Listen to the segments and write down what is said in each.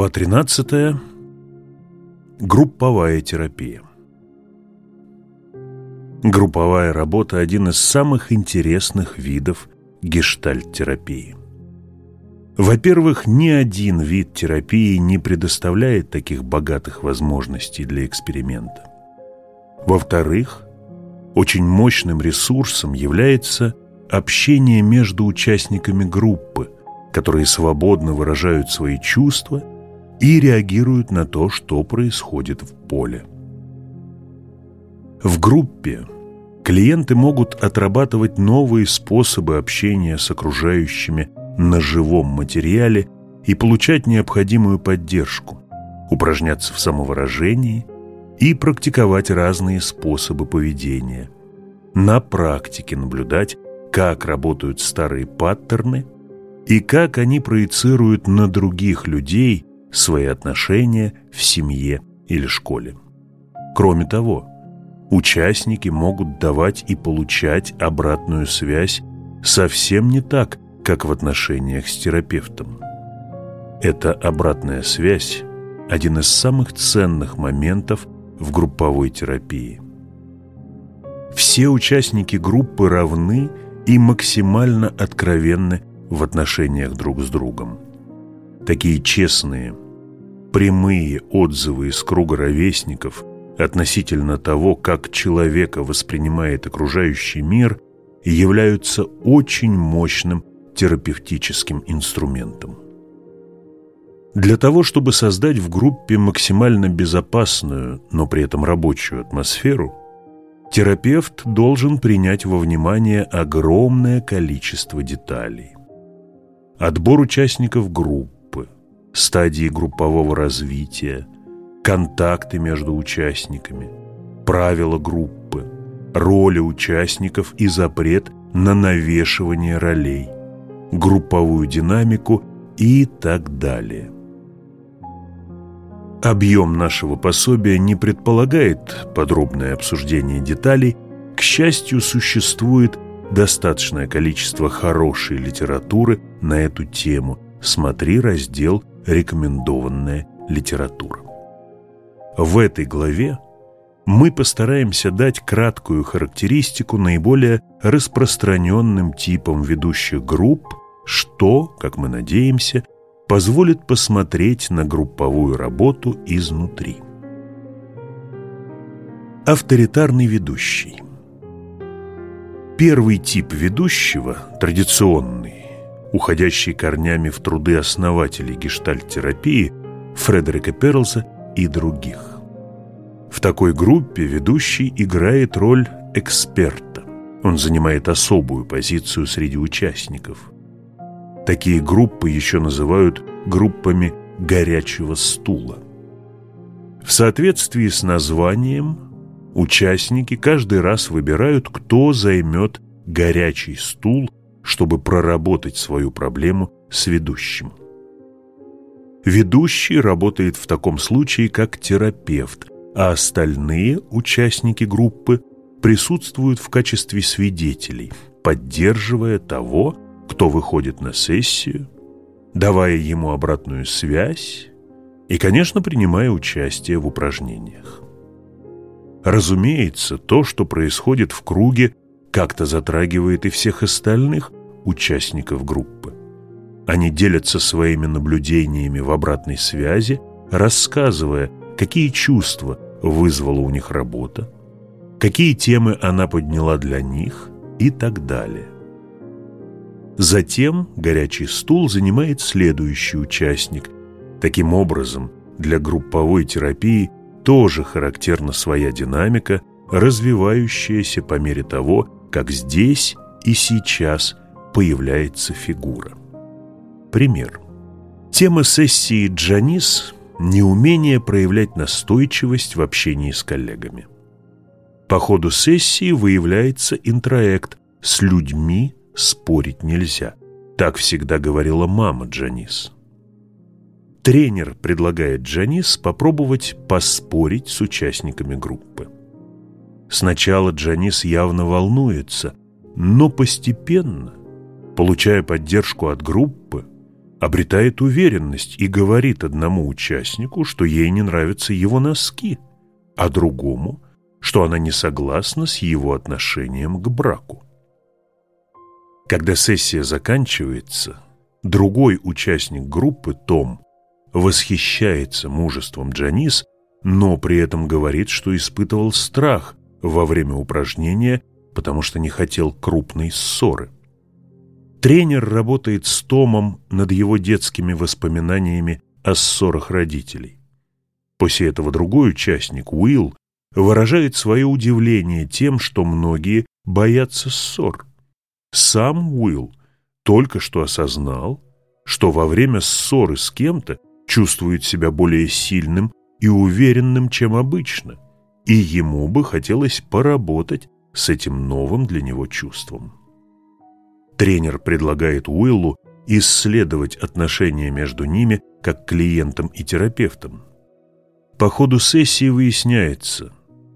Глава 13. Групповая терапия. Групповая работа – один из самых интересных видов гештальт-терапии. Во-первых, ни один вид терапии не предоставляет таких богатых возможностей для эксперимента. Во-вторых, очень мощным ресурсом является общение между участниками группы, которые свободно выражают свои чувства и реагируют на то, что происходит в поле. В группе клиенты могут отрабатывать новые способы общения с окружающими на живом материале и получать необходимую поддержку, упражняться в самовыражении и практиковать разные способы поведения. На практике наблюдать, как работают старые паттерны и как они проецируют на других людей свои отношения в семье или школе. Кроме того, участники могут давать и получать обратную связь совсем не так, как в отношениях с терапевтом. Эта обратная связь – один из самых ценных моментов в групповой терапии. Все участники группы равны и максимально откровенны в отношениях друг с другом. Такие честные, прямые отзывы из круга ровесников относительно того, как человека воспринимает окружающий мир, являются очень мощным терапевтическим инструментом. Для того, чтобы создать в группе максимально безопасную, но при этом рабочую атмосферу, терапевт должен принять во внимание огромное количество деталей. Отбор участников группы, стадии группового развития, контакты между участниками, правила группы, роли участников и запрет на навешивание ролей – групповую динамику и так далее. Объем нашего пособия не предполагает подробное обсуждение деталей. К счастью, существует достаточное количество хорошей литературы на эту тему. Смотри раздел «Рекомендованная литература». В этой главе мы постараемся дать краткую характеристику наиболее распространенным типам ведущих групп что, как мы надеемся, позволит посмотреть на групповую работу изнутри. Авторитарный ведущий Первый тип ведущего, традиционный, уходящий корнями в труды основателей гештальт-терапии Фредерика Перлса и других. В такой группе ведущий играет роль эксперта. Он занимает особую позицию среди участников. Такие группы еще называют группами горячего стула. В соответствии с названием участники каждый раз выбирают, кто займет горячий стул, чтобы проработать свою проблему с ведущим. Ведущий работает в таком случае как терапевт, а остальные участники группы присутствуют в качестве свидетелей, поддерживая того, кто выходит на сессию, давая ему обратную связь и, конечно, принимая участие в упражнениях. Разумеется, то, что происходит в круге, как-то затрагивает и всех остальных участников группы. Они делятся своими наблюдениями в обратной связи, рассказывая, какие чувства вызвала у них работа, какие темы она подняла для них и так далее. Затем горячий стул занимает следующий участник. Таким образом, для групповой терапии тоже характерна своя динамика, развивающаяся по мере того, как здесь и сейчас появляется фигура. Пример. Тема сессии Джанис – неумение проявлять настойчивость в общении с коллегами. По ходу сессии выявляется интроект с людьми, спорить нельзя. Так всегда говорила мама Джанис. Тренер предлагает Джанис попробовать поспорить с участниками группы. Сначала Джанис явно волнуется, но постепенно, получая поддержку от группы, обретает уверенность и говорит одному участнику, что ей не нравятся его носки, а другому, что она не согласна с его отношением к браку. Когда сессия заканчивается, другой участник группы, Том, восхищается мужеством Джанис, но при этом говорит, что испытывал страх во время упражнения, потому что не хотел крупной ссоры. Тренер работает с Томом над его детскими воспоминаниями о ссорах родителей. После этого другой участник, Уилл, выражает свое удивление тем, что многие боятся ссор. Сам Уилл только что осознал, что во время ссоры с кем-то чувствует себя более сильным и уверенным, чем обычно, и ему бы хотелось поработать с этим новым для него чувством. Тренер предлагает Уиллу исследовать отношения между ними как клиентом и терапевтом. По ходу сессии выясняется,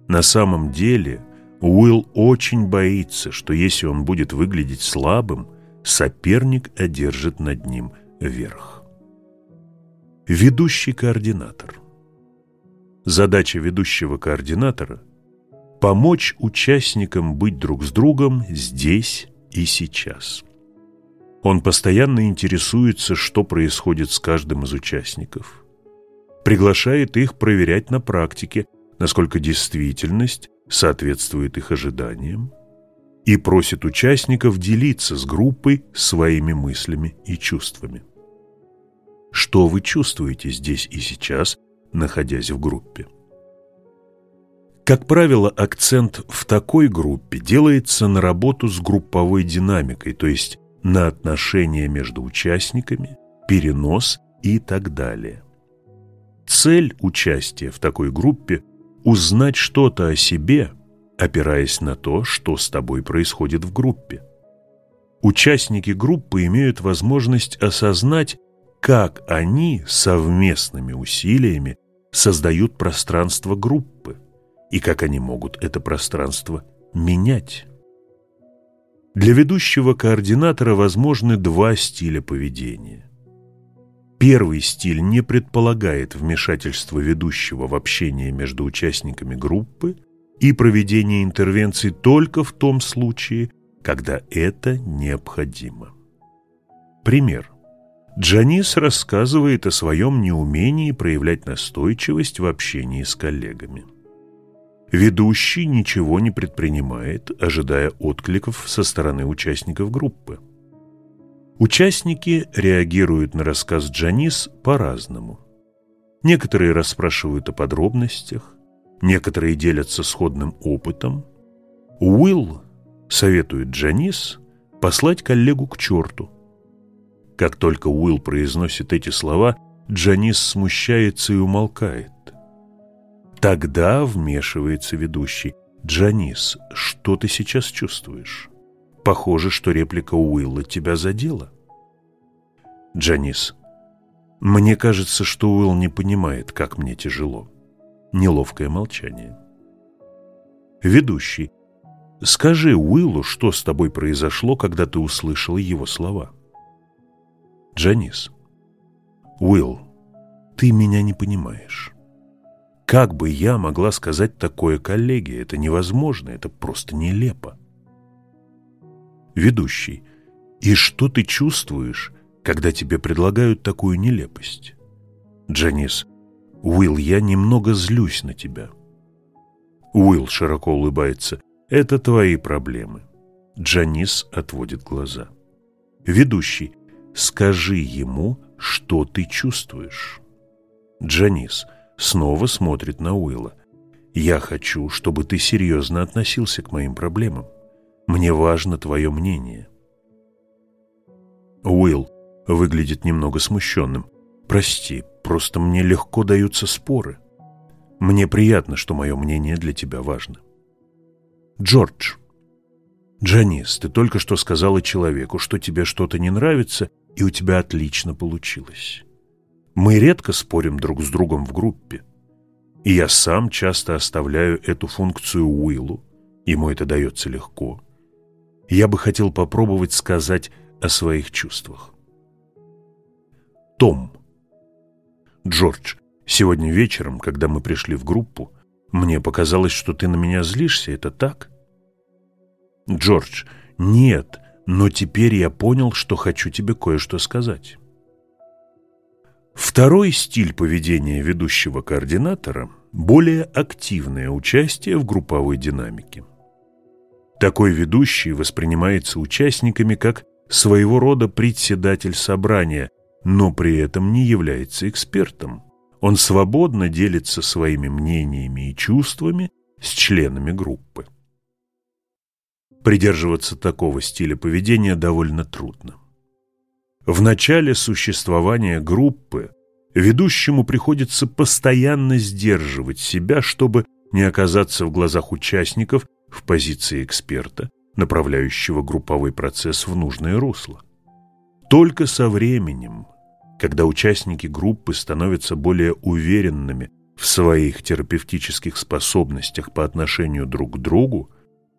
на самом деле Уилл очень боится, что если он будет выглядеть слабым, соперник одержит над ним верх. Ведущий координатор Задача ведущего координатора – помочь участникам быть друг с другом здесь и сейчас. Он постоянно интересуется, что происходит с каждым из участников. Приглашает их проверять на практике, насколько действительность соответствует их ожиданиям, и просит участников делиться с группой своими мыслями и чувствами. Что вы чувствуете здесь и сейчас, находясь в группе? Как правило, акцент в такой группе делается на работу с групповой динамикой, то есть на отношения между участниками, перенос и так далее. Цель участия в такой группе – узнать что-то о себе, опираясь на то, что с тобой происходит в группе. Участники группы имеют возможность осознать, как они совместными усилиями создают пространство группы и как они могут это пространство менять. Для ведущего координатора возможны два стиля поведения. Первый стиль не предполагает вмешательства ведущего в общение между участниками группы и проведение интервенций только в том случае, когда это необходимо. Пример. Джанис рассказывает о своем неумении проявлять настойчивость в общении с коллегами. Ведущий ничего не предпринимает, ожидая откликов со стороны участников группы. Участники реагируют на рассказ Джанис по-разному. Некоторые расспрашивают о подробностях, некоторые делятся сходным опытом. Уилл советует Джанис послать коллегу к черту. Как только Уилл произносит эти слова, Джанис смущается и умолкает. Тогда вмешивается ведущий. «Джанис, что ты сейчас чувствуешь? Похоже, что реплика Уилла тебя задела». Джанис, мне кажется, что Уилл не понимает, как мне тяжело. Неловкое молчание. Ведущий, скажи Уиллу, что с тобой произошло, когда ты услышал его слова. Джанис, Уилл, ты меня не понимаешь. Как бы я могла сказать такое коллеге? Это невозможно, это просто нелепо. Ведущий. И что ты чувствуешь, когда тебе предлагают такую нелепость? Джанис. Уилл, я немного злюсь на тебя. Уилл широко улыбается. Это твои проблемы. Джанис отводит глаза. Ведущий. Скажи ему, что ты чувствуешь. Джанис снова смотрит на Уилла. «Я хочу, чтобы ты серьезно относился к моим проблемам. Мне важно твое мнение». Уилл выглядит немного смущенным. «Прости, просто мне легко даются споры. Мне приятно, что мое мнение для тебя важно». Джордж. «Джанис, ты только что сказала человеку, что тебе что-то не нравится, и у тебя отлично получилось. Мы редко спорим друг с другом в группе. И я сам часто оставляю эту функцию Уиллу. Ему это дается легко. Я бы хотел попробовать сказать о своих чувствах. Том. Джордж, сегодня вечером, когда мы пришли в группу, мне показалось, что ты на меня злишься, это так? Джордж, нет, но теперь я понял, что хочу тебе кое-что сказать. Второй стиль поведения ведущего координатора – более активное участие в групповой динамике. Такой ведущий воспринимается участниками как своего рода председатель собрания, но при этом не является экспертом. Он свободно делится своими мнениями и чувствами с членами группы. Придерживаться такого стиля поведения довольно трудно. В начале существования группы ведущему приходится постоянно сдерживать себя, чтобы не оказаться в глазах участников в позиции эксперта, направляющего групповой процесс в нужное русло. Только со временем, когда участники группы становятся более уверенными в своих терапевтических способностях по отношению друг к другу,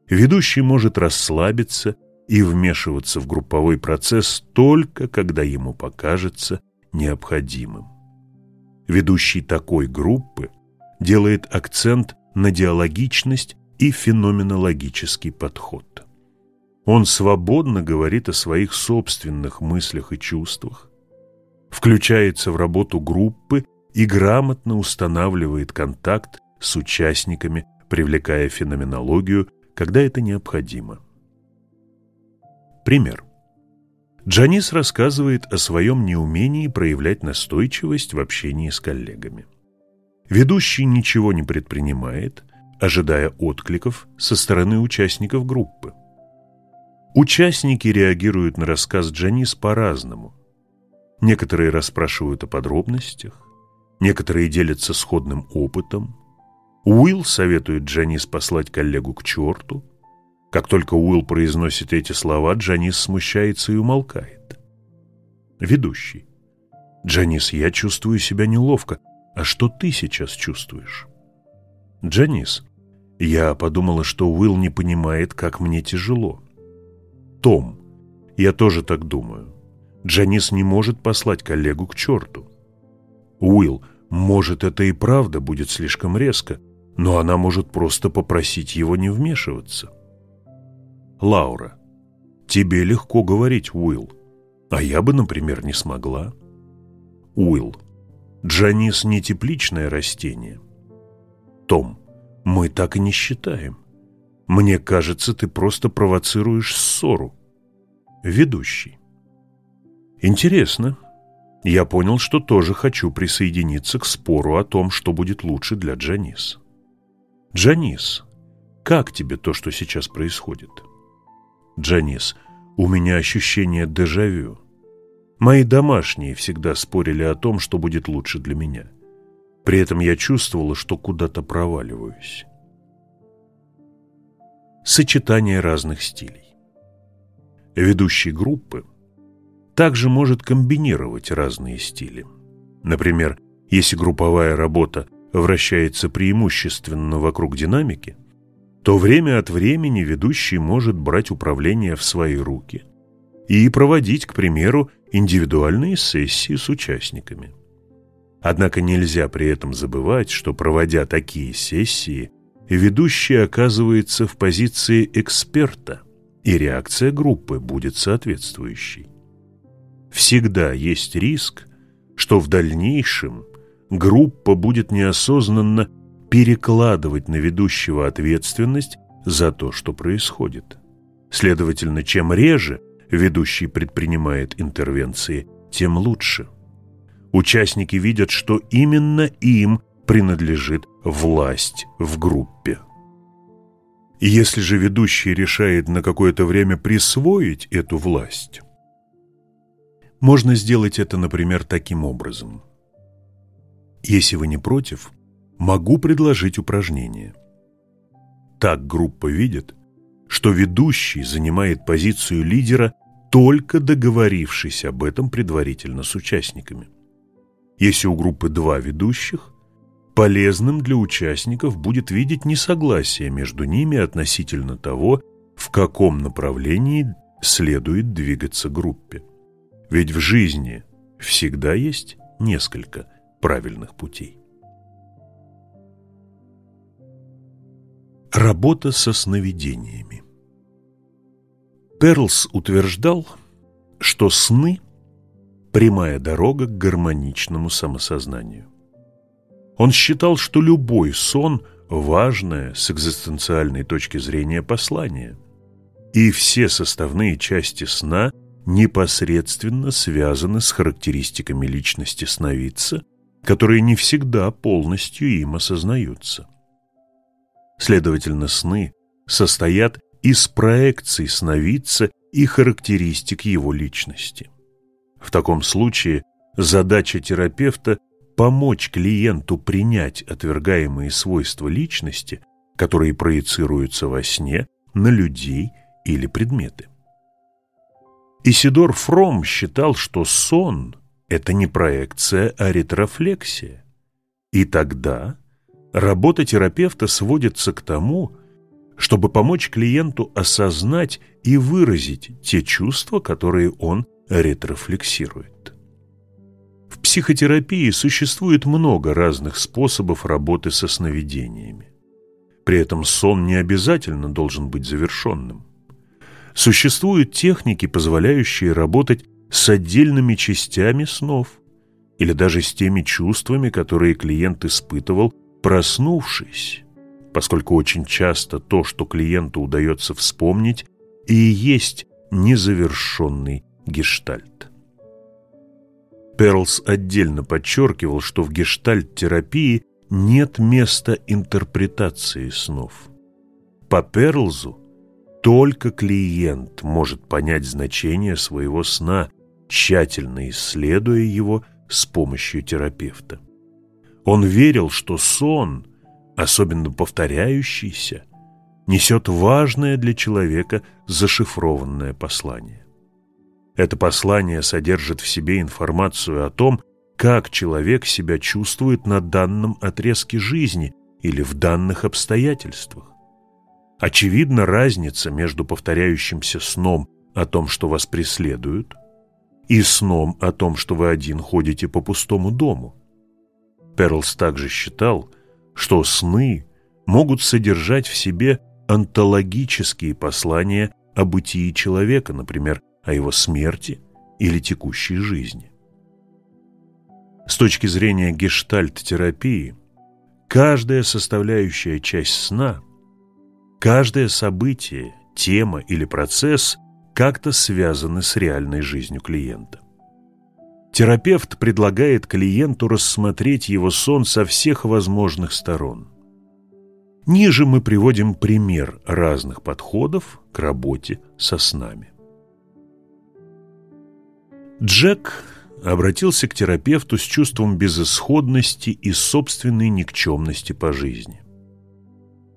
ведущий может расслабиться и вмешиваться в групповой процесс только когда ему покажется необходимым. Ведущий такой группы делает акцент на диалогичность и феноменологический подход. Он свободно говорит о своих собственных мыслях и чувствах, включается в работу группы и грамотно устанавливает контакт с участниками, привлекая феноменологию, когда это необходимо. Пример. Джанис рассказывает о своем неумении проявлять настойчивость в общении с коллегами. Ведущий ничего не предпринимает, ожидая откликов со стороны участников группы. Участники реагируют на рассказ Джанис по-разному. Некоторые расспрашивают о подробностях, некоторые делятся сходным опытом. Уилл советует Джанис послать коллегу к черту – как только Уилл произносит эти слова, Джанис смущается и умолкает. Ведущий. Джанис, я чувствую себя неловко. А что ты сейчас чувствуешь? Джанис. Я подумала, что Уилл не понимает, как мне тяжело. Том. Я тоже так думаю. Джанис не может послать коллегу к черту. Уилл. Может, это и правда будет слишком резко, но она может просто попросить его не вмешиваться. Лаура. Тебе легко говорить, Уилл. А я бы, например, не смогла. Уилл. Джанис не тепличное растение. Том. Мы так и не считаем. Мне кажется, ты просто провоцируешь ссору. Ведущий. Интересно. Я понял, что тоже хочу присоединиться к спору о том, что будет лучше для Джанис. Джанис, как тебе то, что сейчас происходит? Джанис, у меня ощущение дежавю. Мои домашние всегда спорили о том, что будет лучше для меня. При этом я чувствовала, что куда-то проваливаюсь. Сочетание разных стилей. Ведущий группы также может комбинировать разные стили. Например, если групповая работа вращается преимущественно вокруг динамики, то время от времени ведущий может брать управление в свои руки и проводить, к примеру, индивидуальные сессии с участниками. Однако нельзя при этом забывать, что, проводя такие сессии, ведущий оказывается в позиции эксперта, и реакция группы будет соответствующей. Всегда есть риск, что в дальнейшем группа будет неосознанно перекладывать на ведущего ответственность за то, что происходит. Следовательно, чем реже ведущий предпринимает интервенции, тем лучше. Участники видят, что именно им принадлежит власть в группе. Если же ведущий решает на какое-то время присвоить эту власть, можно сделать это, например, таким образом. Если вы не против – могу предложить упражнение. Так группа видит, что ведущий занимает позицию лидера, только договорившись об этом предварительно с участниками. Если у группы два ведущих, полезным для участников будет видеть несогласие между ними относительно того, в каком направлении следует двигаться группе. Ведь в жизни всегда есть несколько правильных путей. Работа со сновидениями Перлс утверждал, что сны – прямая дорога к гармоничному самосознанию. Он считал, что любой сон – важное с экзистенциальной точки зрения послание, и все составные части сна непосредственно связаны с характеристиками личности сновидца, которые не всегда полностью им осознаются. Следовательно, сны состоят из проекций сновидца и характеристик его личности. В таком случае задача терапевта – помочь клиенту принять отвергаемые свойства личности, которые проецируются во сне на людей или предметы. Исидор Фром считал, что сон – это не проекция, а ретрофлексия. И тогда работа терапевта сводится к тому, чтобы помочь клиенту осознать и выразить те чувства, которые он ретрофлексирует. В психотерапии существует много разных способов работы со сновидениями. При этом сон не обязательно должен быть завершенным. Существуют техники, позволяющие работать с отдельными частями снов или даже с теми чувствами, которые клиент испытывал, проснувшись, поскольку очень часто то, что клиенту удается вспомнить, и есть незавершенный гештальт. Перлс отдельно подчеркивал, что в гештальт-терапии нет места интерпретации снов. По Перлзу только клиент может понять значение своего сна, тщательно исследуя его с помощью терапевта. Он верил, что сон, особенно повторяющийся, несет важное для человека зашифрованное послание. Это послание содержит в себе информацию о том, как человек себя чувствует на данном отрезке жизни или в данных обстоятельствах. Очевидна разница между повторяющимся сном о том, что вас преследуют, и сном о том, что вы один ходите по пустому дому. Перлс также считал, что сны могут содержать в себе онтологические послания о бытии человека, например, о его смерти или текущей жизни. С точки зрения гештальт-терапии, каждая составляющая часть сна Каждое событие, тема или процесс как-то связаны с реальной жизнью клиента. Терапевт предлагает клиенту рассмотреть его сон со всех возможных сторон. Ниже мы приводим пример разных подходов к работе со снами. Джек обратился к терапевту с чувством безысходности и собственной никчемности по жизни.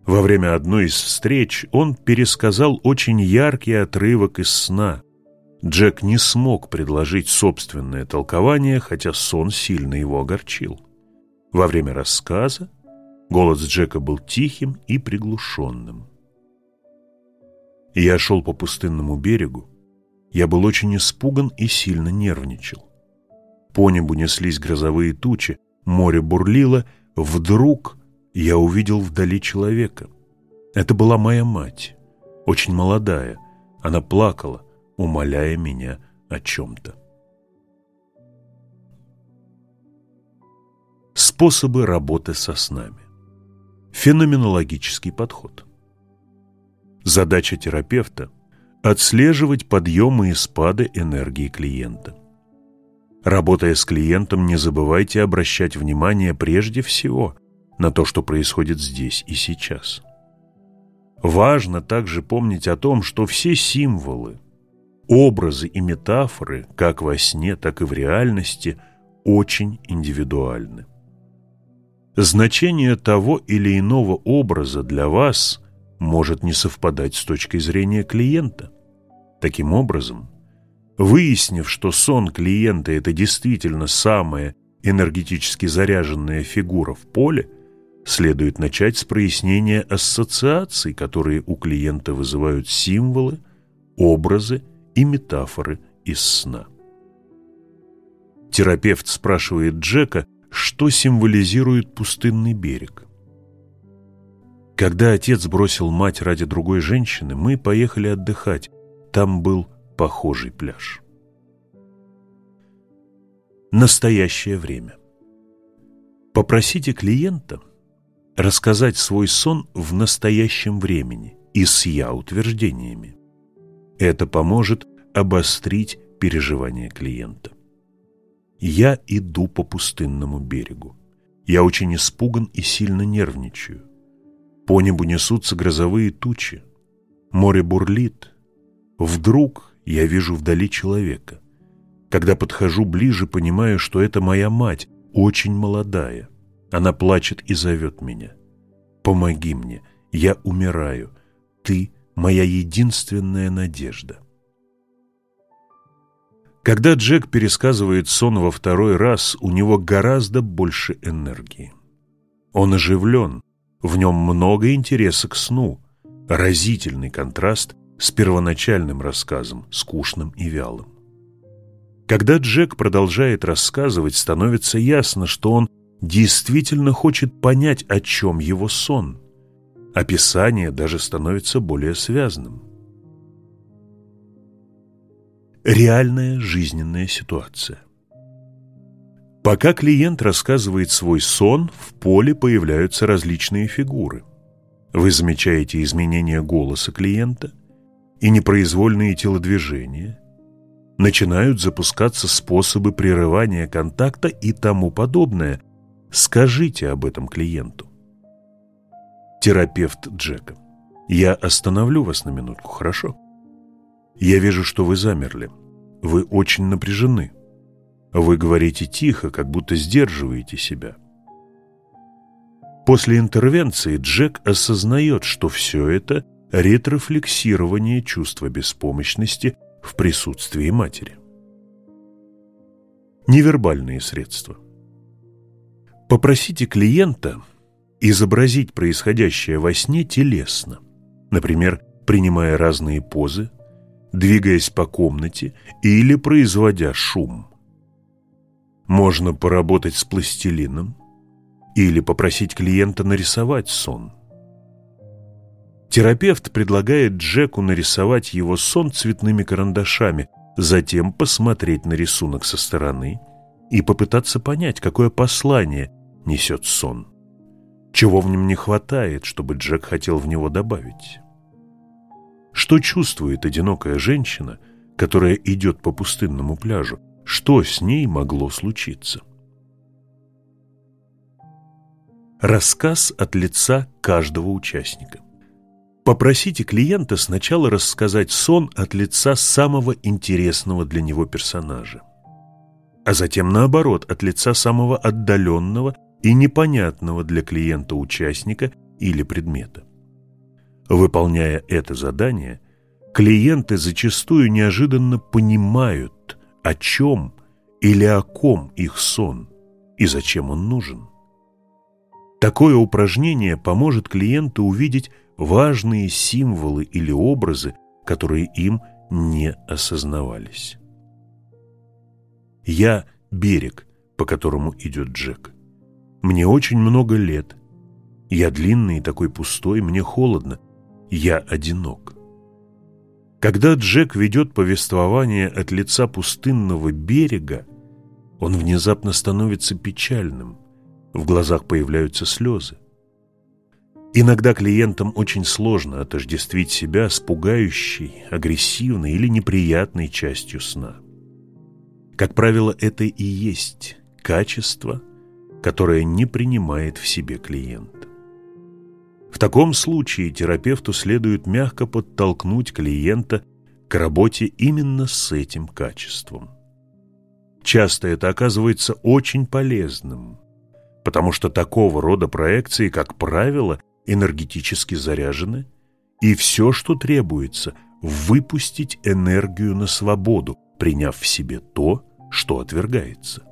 Во время одной из встреч он пересказал очень яркий отрывок из сна. Джек не смог предложить собственное толкование, хотя сон сильно его огорчил. Во время рассказа голос Джека был тихим и приглушенным. Я шел по пустынному берегу. Я был очень испуган и сильно нервничал. По небу неслись грозовые тучи, море бурлило. Вдруг я увидел вдали человека. Это была моя мать, очень молодая. Она плакала, умоляя меня о чем-то. Способы работы со снами. Феноменологический подход. Задача терапевта – отслеживать подъемы и спады энергии клиента. Работая с клиентом, не забывайте обращать внимание прежде всего – на то, что происходит здесь и сейчас. Важно также помнить о том, что все символы, образы и метафоры, как во сне, так и в реальности, очень индивидуальны. Значение того или иного образа для вас может не совпадать с точкой зрения клиента. Таким образом, выяснив, что сон клиента – это действительно самая энергетически заряженная фигура в поле – следует начать с прояснения ассоциаций, которые у клиента вызывают символы, образы и метафоры из сна. Терапевт спрашивает Джека, что символизирует пустынный берег. Когда отец бросил мать ради другой женщины, мы поехали отдыхать. Там был похожий пляж. Настоящее время. Попросите клиента рассказать свой сон в настоящем времени и с «я» утверждениями. Это поможет обострить переживания клиента. Я иду по пустынному берегу. Я очень испуган и сильно нервничаю. По небу несутся грозовые тучи. Море бурлит. Вдруг я вижу вдали человека. Когда подхожу ближе, понимаю, что это моя мать, очень молодая. Она плачет и зовет меня. «Помоги мне, я умираю. Ты – моя единственная надежда». Когда Джек пересказывает сон во второй раз, у него гораздо больше энергии. Он оживлен, в нем много интереса к сну, разительный контраст с первоначальным рассказом, скучным и вялым. Когда Джек продолжает рассказывать, становится ясно, что он действительно хочет понять, о чем его сон. Описание даже становится более связанным. Реальная жизненная ситуация. Пока клиент рассказывает свой сон, в поле появляются различные фигуры. Вы замечаете изменения голоса клиента и непроизвольные телодвижения. Начинают запускаться способы прерывания контакта и тому подобное. Скажите об этом клиенту. Терапевт Джека. Я остановлю вас на минутку, хорошо? Я вижу, что вы замерли. Вы очень напряжены. Вы говорите тихо, как будто сдерживаете себя. После интервенции Джек осознает, что все это – ретрофлексирование чувства беспомощности в присутствии матери. Невербальные средства. Попросите клиента изобразить происходящее во сне телесно, например, принимая разные позы, двигаясь по комнате или производя шум. Можно поработать с пластилином или попросить клиента нарисовать сон. Терапевт предлагает Джеку нарисовать его сон цветными карандашами, затем посмотреть на рисунок со стороны и попытаться понять, какое послание несет сон. Чего в нем не хватает, чтобы Джек хотел в него добавить. Что чувствует одинокая женщина, которая идет по пустынному пляжу, что с ней могло случиться. Рассказ от лица каждого участника. Попросите клиента сначала рассказать сон от лица самого интересного для него персонажа, а затем наоборот, от лица самого отдаленного и непонятного для клиента участника или предмета. Выполняя это задание, клиенты зачастую неожиданно понимают, о чем или о ком их сон и зачем он нужен. Такое упражнение поможет клиенту увидеть важные символы или образы, которые им не осознавались. Я – берег, по которому идет Джек. Мне очень много лет. Я длинный и такой пустой, мне холодно. Я одинок. Когда Джек ведет повествование от лица пустынного берега, он внезапно становится печальным, в глазах появляются слезы. Иногда клиентам очень сложно отождествить себя с пугающей, агрессивной или неприятной частью сна. Как правило, это и есть качество, которое не принимает в себе клиент. В таком случае терапевту следует мягко подтолкнуть клиента к работе именно с этим качеством. Часто это оказывается очень полезным, потому что такого рода проекции, как правило, энергетически заряжены, и все, что требуется – выпустить энергию на свободу, приняв в себе то, что отвергается.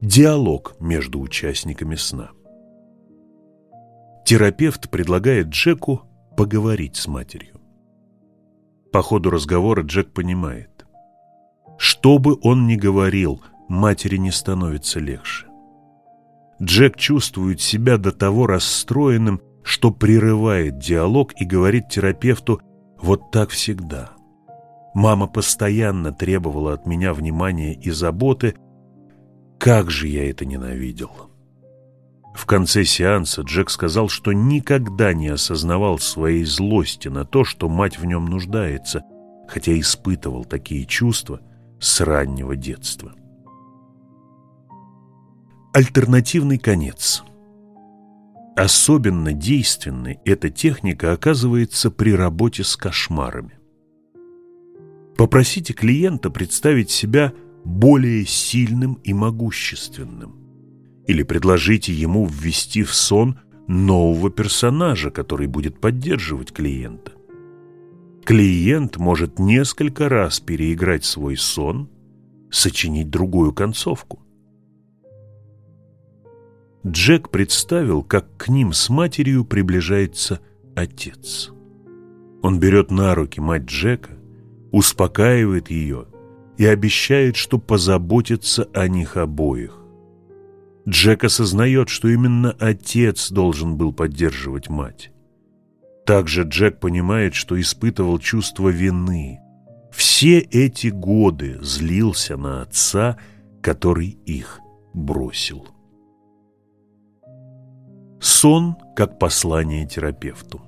Диалог между участниками сна – Терапевт предлагает Джеку поговорить с матерью. По ходу разговора Джек понимает, что бы он ни говорил, матери не становится легче. Джек чувствует себя до того расстроенным, что прерывает диалог и говорит терапевту «вот так всегда». Мама постоянно требовала от меня внимания и заботы. Как же я это ненавидел. В конце сеанса Джек сказал, что никогда не осознавал своей злости на то, что мать в нем нуждается, хотя испытывал такие чувства с раннего детства. Альтернативный конец. Особенно действенной эта техника оказывается при работе с кошмарами. Попросите клиента представить себя более сильным и могущественным. Или предложите ему ввести в сон нового персонажа, который будет поддерживать клиента. Клиент может несколько раз переиграть свой сон, сочинить другую концовку. Джек представил, как к ним с матерью приближается отец. Он берет на руки мать Джека, успокаивает ее и обещает, что позаботится о них обоих. Джек осознает, что именно отец должен был поддерживать мать. Также Джек понимает, что испытывал чувство вины. Все эти годы злился на отца, который их бросил. Сон как послание терапевту.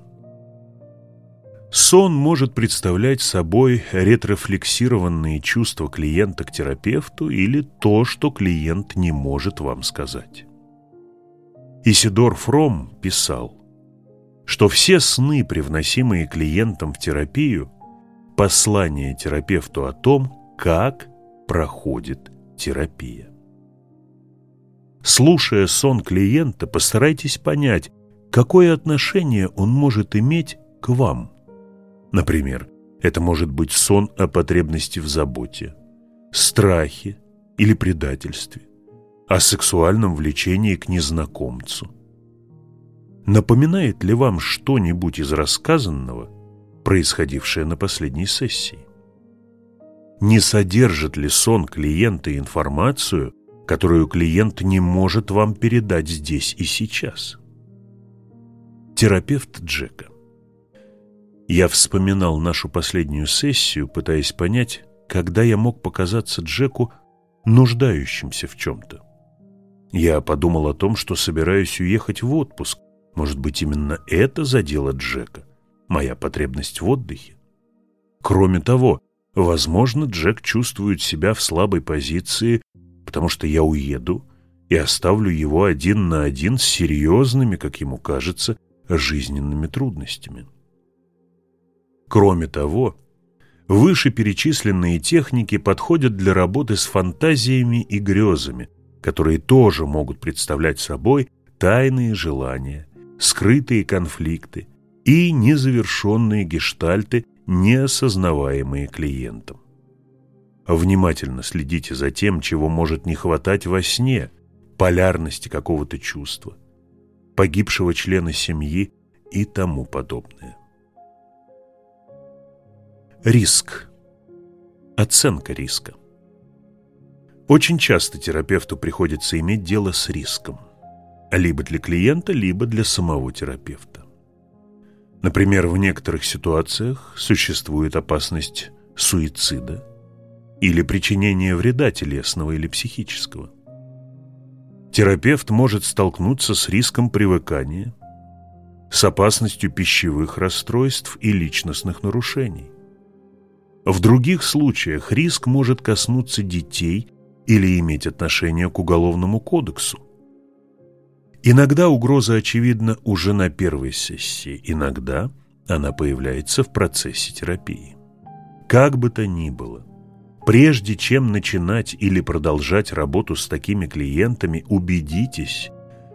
Сон может представлять собой ретрофлексированные чувства клиента к терапевту или то, что клиент не может вам сказать. Исидор Фром писал, что все сны, привносимые клиентам в терапию, послание терапевту о том, как проходит терапия. Слушая сон клиента, постарайтесь понять, какое отношение он может иметь к вам – Например, это может быть сон о потребности в заботе, страхе или предательстве, о сексуальном влечении к незнакомцу. Напоминает ли вам что-нибудь из рассказанного, происходившее на последней сессии? Не содержит ли сон клиента информацию, которую клиент не может вам передать здесь и сейчас? Терапевт Джека я вспоминал нашу последнюю сессию, пытаясь понять, когда я мог показаться Джеку нуждающимся в чем-то. Я подумал о том, что собираюсь уехать в отпуск. Может быть, именно это задело Джека, моя потребность в отдыхе. Кроме того, возможно, Джек чувствует себя в слабой позиции, потому что я уеду и оставлю его один на один с серьезными, как ему кажется, жизненными трудностями. Кроме того, вышеперечисленные техники подходят для работы с фантазиями и грезами, которые тоже могут представлять собой тайные желания, скрытые конфликты и незавершенные гештальты, неосознаваемые клиентом. Внимательно следите за тем, чего может не хватать во сне, полярности какого-то чувства, погибшего члена семьи и тому подобное. Риск. Оценка риска. Очень часто терапевту приходится иметь дело с риском. Либо для клиента, либо для самого терапевта. Например, в некоторых ситуациях существует опасность суицида или причинения вреда телесного или психического. Терапевт может столкнуться с риском привыкания, с опасностью пищевых расстройств и личностных нарушений. В других случаях риск может коснуться детей или иметь отношение к Уголовному кодексу. Иногда угроза очевидна уже на первой сессии, иногда она появляется в процессе терапии. Как бы то ни было, прежде чем начинать или продолжать работу с такими клиентами, убедитесь,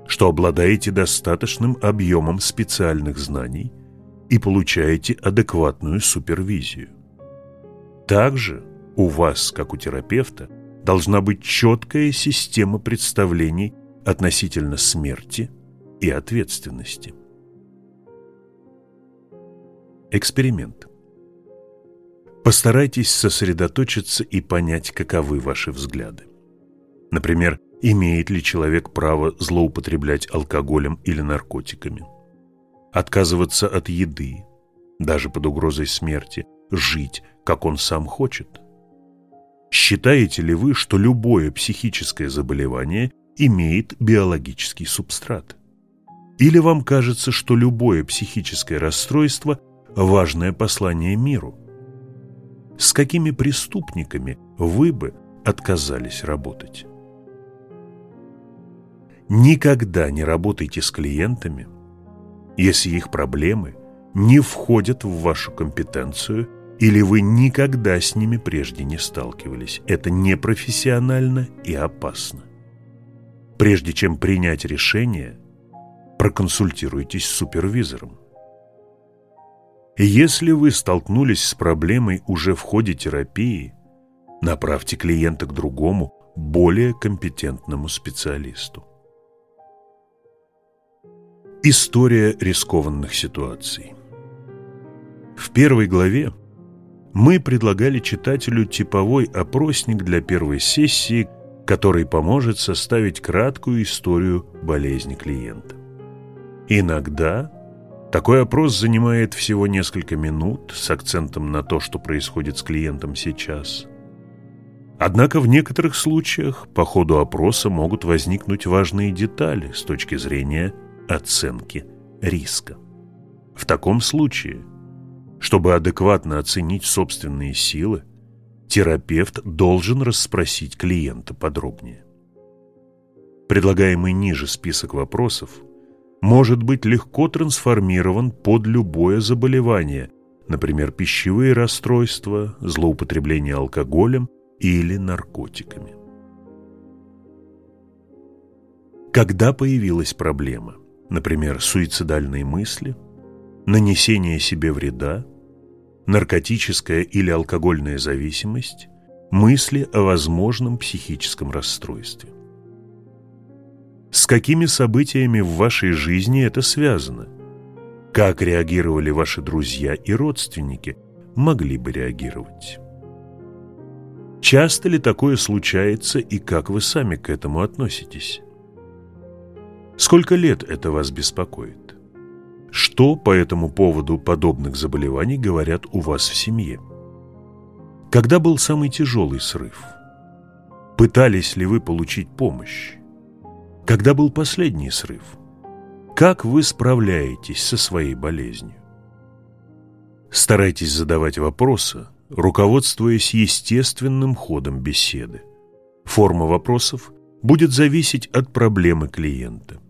что обладаете достаточным объемом специальных знаний и получаете адекватную супервизию. Также у вас, как у терапевта, должна быть четкая система представлений относительно смерти и ответственности. Эксперимент. Постарайтесь сосредоточиться и понять, каковы ваши взгляды. Например, имеет ли человек право злоупотреблять алкоголем или наркотиками, отказываться от еды, даже под угрозой смерти, жить, как он сам хочет. Считаете ли вы, что любое психическое заболевание имеет биологический субстрат? Или вам кажется, что любое психическое расстройство – важное послание миру? С какими преступниками вы бы отказались работать? Никогда не работайте с клиентами, если их проблемы не входят в вашу компетенцию или вы никогда с ними прежде не сталкивались. Это непрофессионально и опасно. Прежде чем принять решение, проконсультируйтесь с супервизором. Если вы столкнулись с проблемой уже в ходе терапии, направьте клиента к другому, более компетентному специалисту. История рискованных ситуаций В первой главе мы предлагали читателю типовой опросник для первой сессии, который поможет составить краткую историю болезни клиента. Иногда такой опрос занимает всего несколько минут с акцентом на то, что происходит с клиентом сейчас. Однако в некоторых случаях по ходу опроса могут возникнуть важные детали с точки зрения оценки риска. В таком случае, чтобы адекватно оценить собственные силы, терапевт должен расспросить клиента подробнее. Предлагаемый ниже список вопросов может быть легко трансформирован под любое заболевание, например, пищевые расстройства, злоупотребление алкоголем или наркотиками. Когда появилась проблема – например, суицидальные мысли, нанесение себе вреда, наркотическая или алкогольная зависимость, мысли о возможном психическом расстройстве. С какими событиями в вашей жизни это связано? Как реагировали ваши друзья и родственники? Могли бы реагировать? Часто ли такое случается и как вы сами к этому относитесь? Сколько лет это вас беспокоит? Что по этому поводу подобных заболеваний говорят у вас в семье? Когда был самый тяжелый срыв? Пытались ли вы получить помощь? Когда был последний срыв? Как вы справляетесь со своей болезнью? Старайтесь задавать вопросы, руководствуясь естественным ходом беседы. Форма вопросов будет зависеть от проблемы клиента.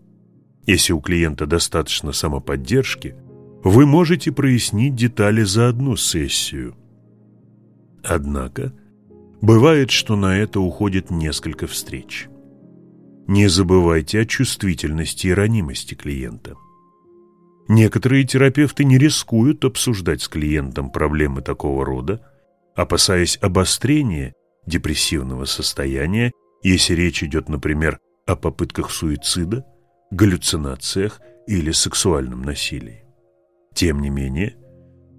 Если у клиента достаточно самоподдержки, вы можете прояснить детали за одну сессию. Однако, бывает, что на это уходит несколько встреч. Не забывайте о чувствительности и ранимости клиента. Некоторые терапевты не рискуют обсуждать с клиентом проблемы такого рода, опасаясь обострения депрессивного состояния, если речь идет, например, о попытках суицида – галлюцинациях или сексуальном насилии. Тем не менее,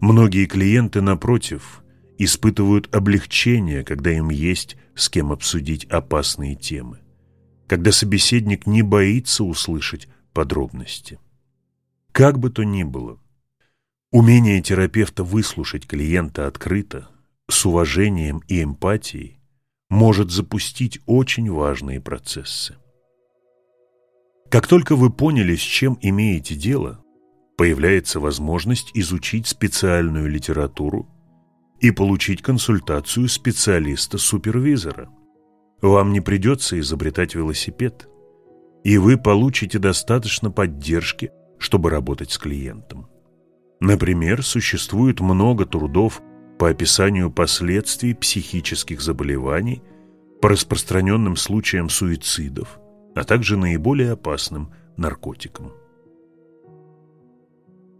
многие клиенты, напротив, испытывают облегчение, когда им есть с кем обсудить опасные темы, когда собеседник не боится услышать подробности. Как бы то ни было, умение терапевта выслушать клиента открыто, с уважением и эмпатией может запустить очень важные процессы. Как только вы поняли, с чем имеете дело, появляется возможность изучить специальную литературу и получить консультацию специалиста-супервизора. Вам не придется изобретать велосипед, и вы получите достаточно поддержки, чтобы работать с клиентом. Например, существует много трудов по описанию последствий психических заболеваний, по распространенным случаям суицидов, а также наиболее опасным наркотикам.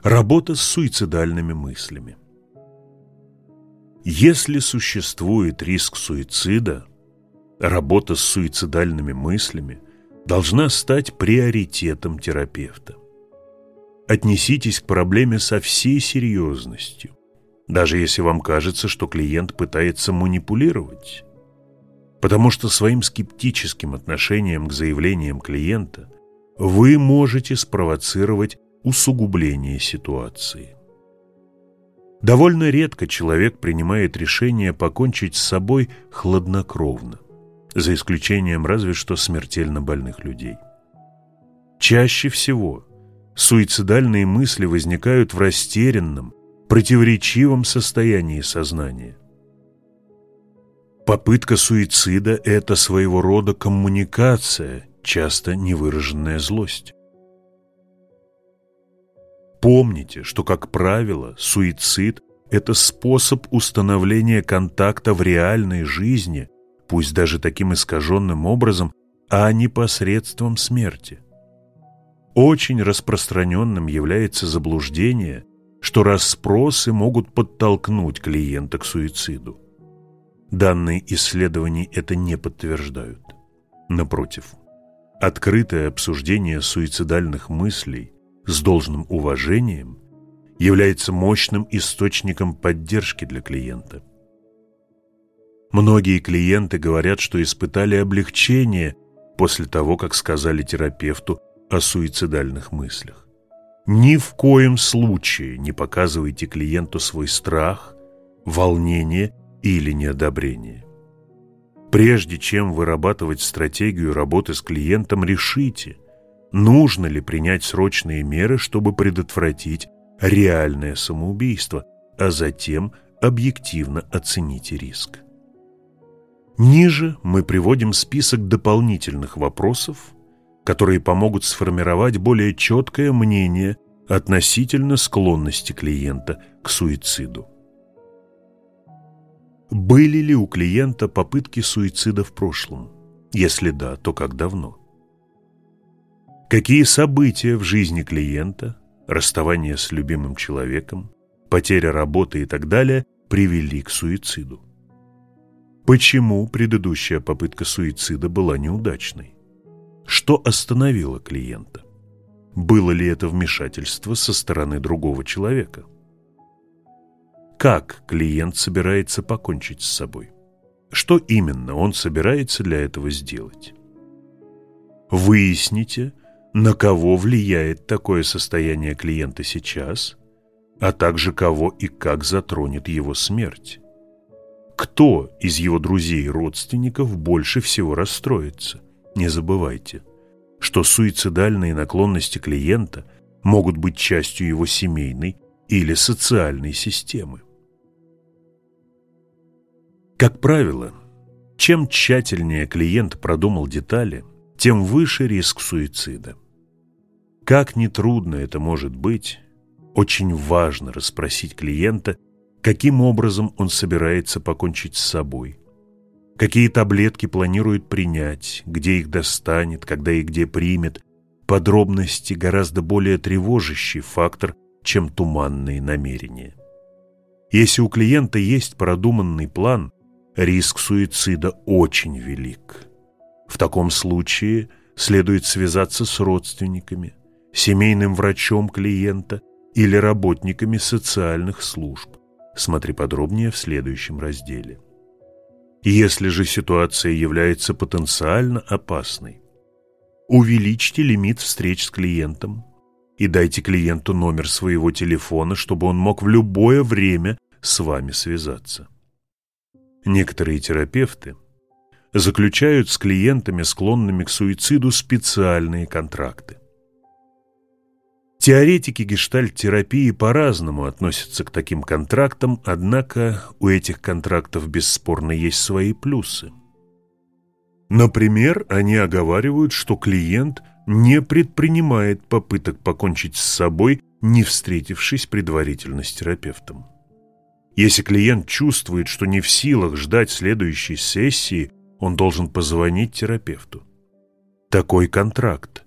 Работа с суицидальными мыслями. Если существует риск суицида, работа с суицидальными мыслями должна стать приоритетом терапевта. Отнеситесь к проблеме со всей серьезностью. даже если вам кажется, что клиент пытается манипулировать. Потому что своим скептическим отношением к заявлениям клиента вы можете спровоцировать усугубление ситуации. Довольно редко человек принимает решение покончить с собой хладнокровно, за исключением разве что смертельно больных людей. Чаще всего суицидальные мысли возникают в растерянном, противоречивом состоянии сознания. Попытка суицида – это своего рода коммуникация, часто невыраженная злость. Помните, что, как правило, суицид – это способ установления контакта в реальной жизни, пусть даже таким искаженным образом, а не посредством смерти. Очень распространенным является заблуждение, что расспросы могут подтолкнуть клиента к суициду. Данные исследований это не подтверждают. Напротив, открытое обсуждение суицидальных мыслей с должным уважением является мощным источником поддержки для клиента. Многие клиенты говорят, что испытали облегчение после того, как сказали терапевту о суицидальных мыслях. Ни в коем случае не показывайте клиенту свой страх, волнение или неодобрение. Прежде чем вырабатывать стратегию работы с клиентом, решите – нужно ли принять срочные меры, чтобы предотвратить реальное самоубийство, а затем объективно оцените риск. Ниже мы приводим список дополнительных вопросов, которые помогут сформировать более четкое мнение относительно склонности клиента к суициду. Были ли у клиента попытки суицида в прошлом? Если да, то как давно? Какие события в жизни клиента, расставание с любимым человеком, потеря работы и так далее привели к суициду? Почему предыдущая попытка суицида была неудачной? Что остановило клиента? Было ли это вмешательство со стороны другого человека? Как клиент собирается покончить с собой? Что именно он собирается для этого сделать? Выясните, на кого влияет такое состояние клиента сейчас, а также кого и как затронет его смерть. Кто из его друзей и родственников больше всего расстроится? Не забывайте, что суицидальные наклонности клиента могут быть частью его семейной или социальной системы. Как правило, чем тщательнее клиент продумал детали, тем выше риск суицида. Как нетрудно это может быть, очень важно расспросить клиента, каким образом он собирается покончить с собой, какие таблетки планирует принять, где их достанет, когда и где примет. Подробности гораздо более тревожащий фактор, чем туманные намерения. Если у клиента есть продуманный план, риск суицида очень велик. В таком случае следует связаться с родственниками, семейным врачом клиента или работниками социальных служб. Смотри подробнее в следующем разделе. Если же ситуация является потенциально опасной, увеличьте лимит встреч с клиентом и дайте клиенту номер своего телефона, чтобы он мог в любое время с вами связаться. Некоторые терапевты заключают с клиентами, склонными к суициду, специальные контракты. Теоретики гештальт-терапии по-разному относятся к таким контрактам, однако у этих контрактов бесспорно есть свои плюсы. Например, они оговаривают, что клиент не предпринимает попыток покончить с собой, не встретившись предварительно с терапевтом. Если клиент чувствует, что не в силах ждать следующей сессии, он должен позвонить терапевту. Такой контракт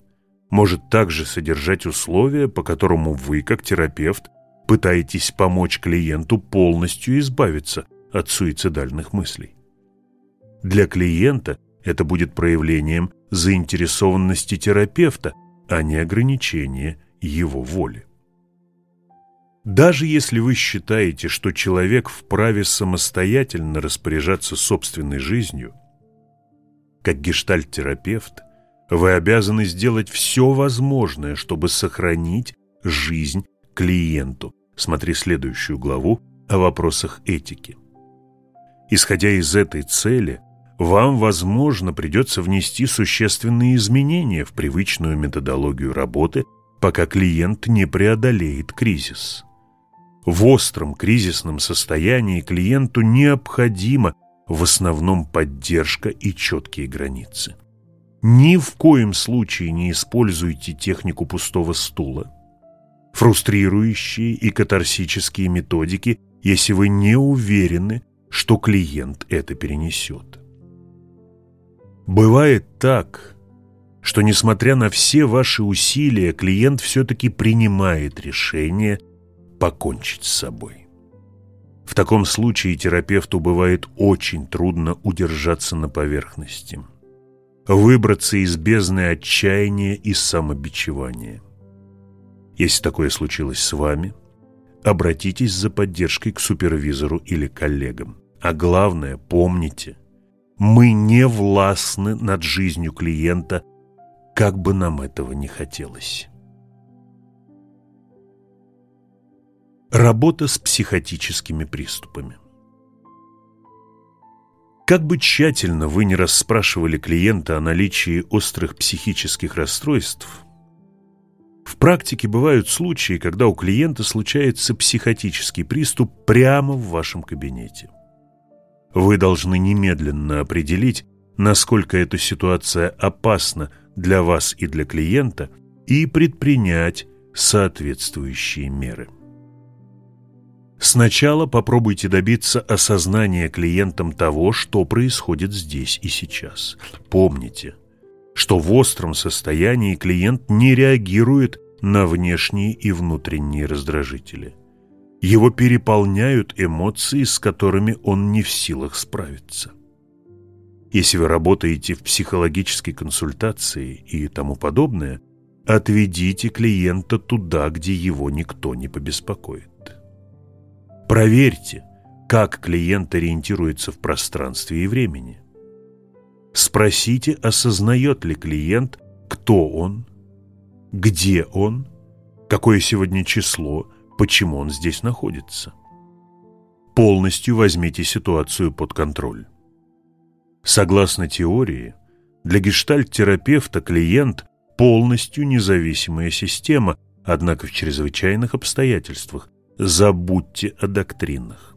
может также содержать условия, по которому вы, как терапевт, пытаетесь помочь клиенту полностью избавиться от суицидальных мыслей. Для клиента это будет проявлением заинтересованности терапевта, а не ограничение его воли. Даже если вы считаете, что человек вправе самостоятельно распоряжаться собственной жизнью, как гештальт-терапевт, вы обязаны сделать все возможное, чтобы сохранить жизнь клиенту. Смотри следующую главу о вопросах этики. Исходя из этой цели, вам, возможно, придется внести существенные изменения в привычную методологию работы, пока клиент не преодолеет кризис. В остром кризисном состоянии клиенту необходима в основном поддержка и четкие границы. Ни в коем случае не используйте технику пустого стула, фрустрирующие и катарсические методики, если вы не уверены, что клиент это перенесет. Бывает так, что несмотря на все ваши усилия, клиент все-таки принимает решение – покончить с собой. В таком случае терапевту бывает очень трудно удержаться на поверхности, выбраться из бездны отчаяния и самобичевания. Если такое случилось с вами, обратитесь за поддержкой к супервизору или коллегам. А главное, помните, мы не властны над жизнью клиента, как бы нам этого не хотелось. Работа с психотическими приступами. Как бы тщательно вы не расспрашивали клиента о наличии острых психических расстройств, в практике бывают случаи, когда у клиента случается психотический приступ прямо в вашем кабинете. Вы должны немедленно определить, насколько эта ситуация опасна для вас и для клиента, и предпринять соответствующие меры. Сначала попробуйте добиться осознания клиентам того, что происходит здесь и сейчас. Помните, что в остром состоянии клиент не реагирует на внешние и внутренние раздражители. Его переполняют эмоции, с которыми он не в силах справиться. Если вы работаете в психологической консультации и тому подобное, отведите клиента туда, где его никто не побеспокоит. Проверьте, как клиент ориентируется в пространстве и времени. Спросите, осознает ли клиент, кто он, где он, какое сегодня число, почему он здесь находится. Полностью возьмите ситуацию под контроль. Согласно теории, для гештальт-терапевта клиент – полностью независимая система, однако в чрезвычайных обстоятельствах Забудьте о доктринах.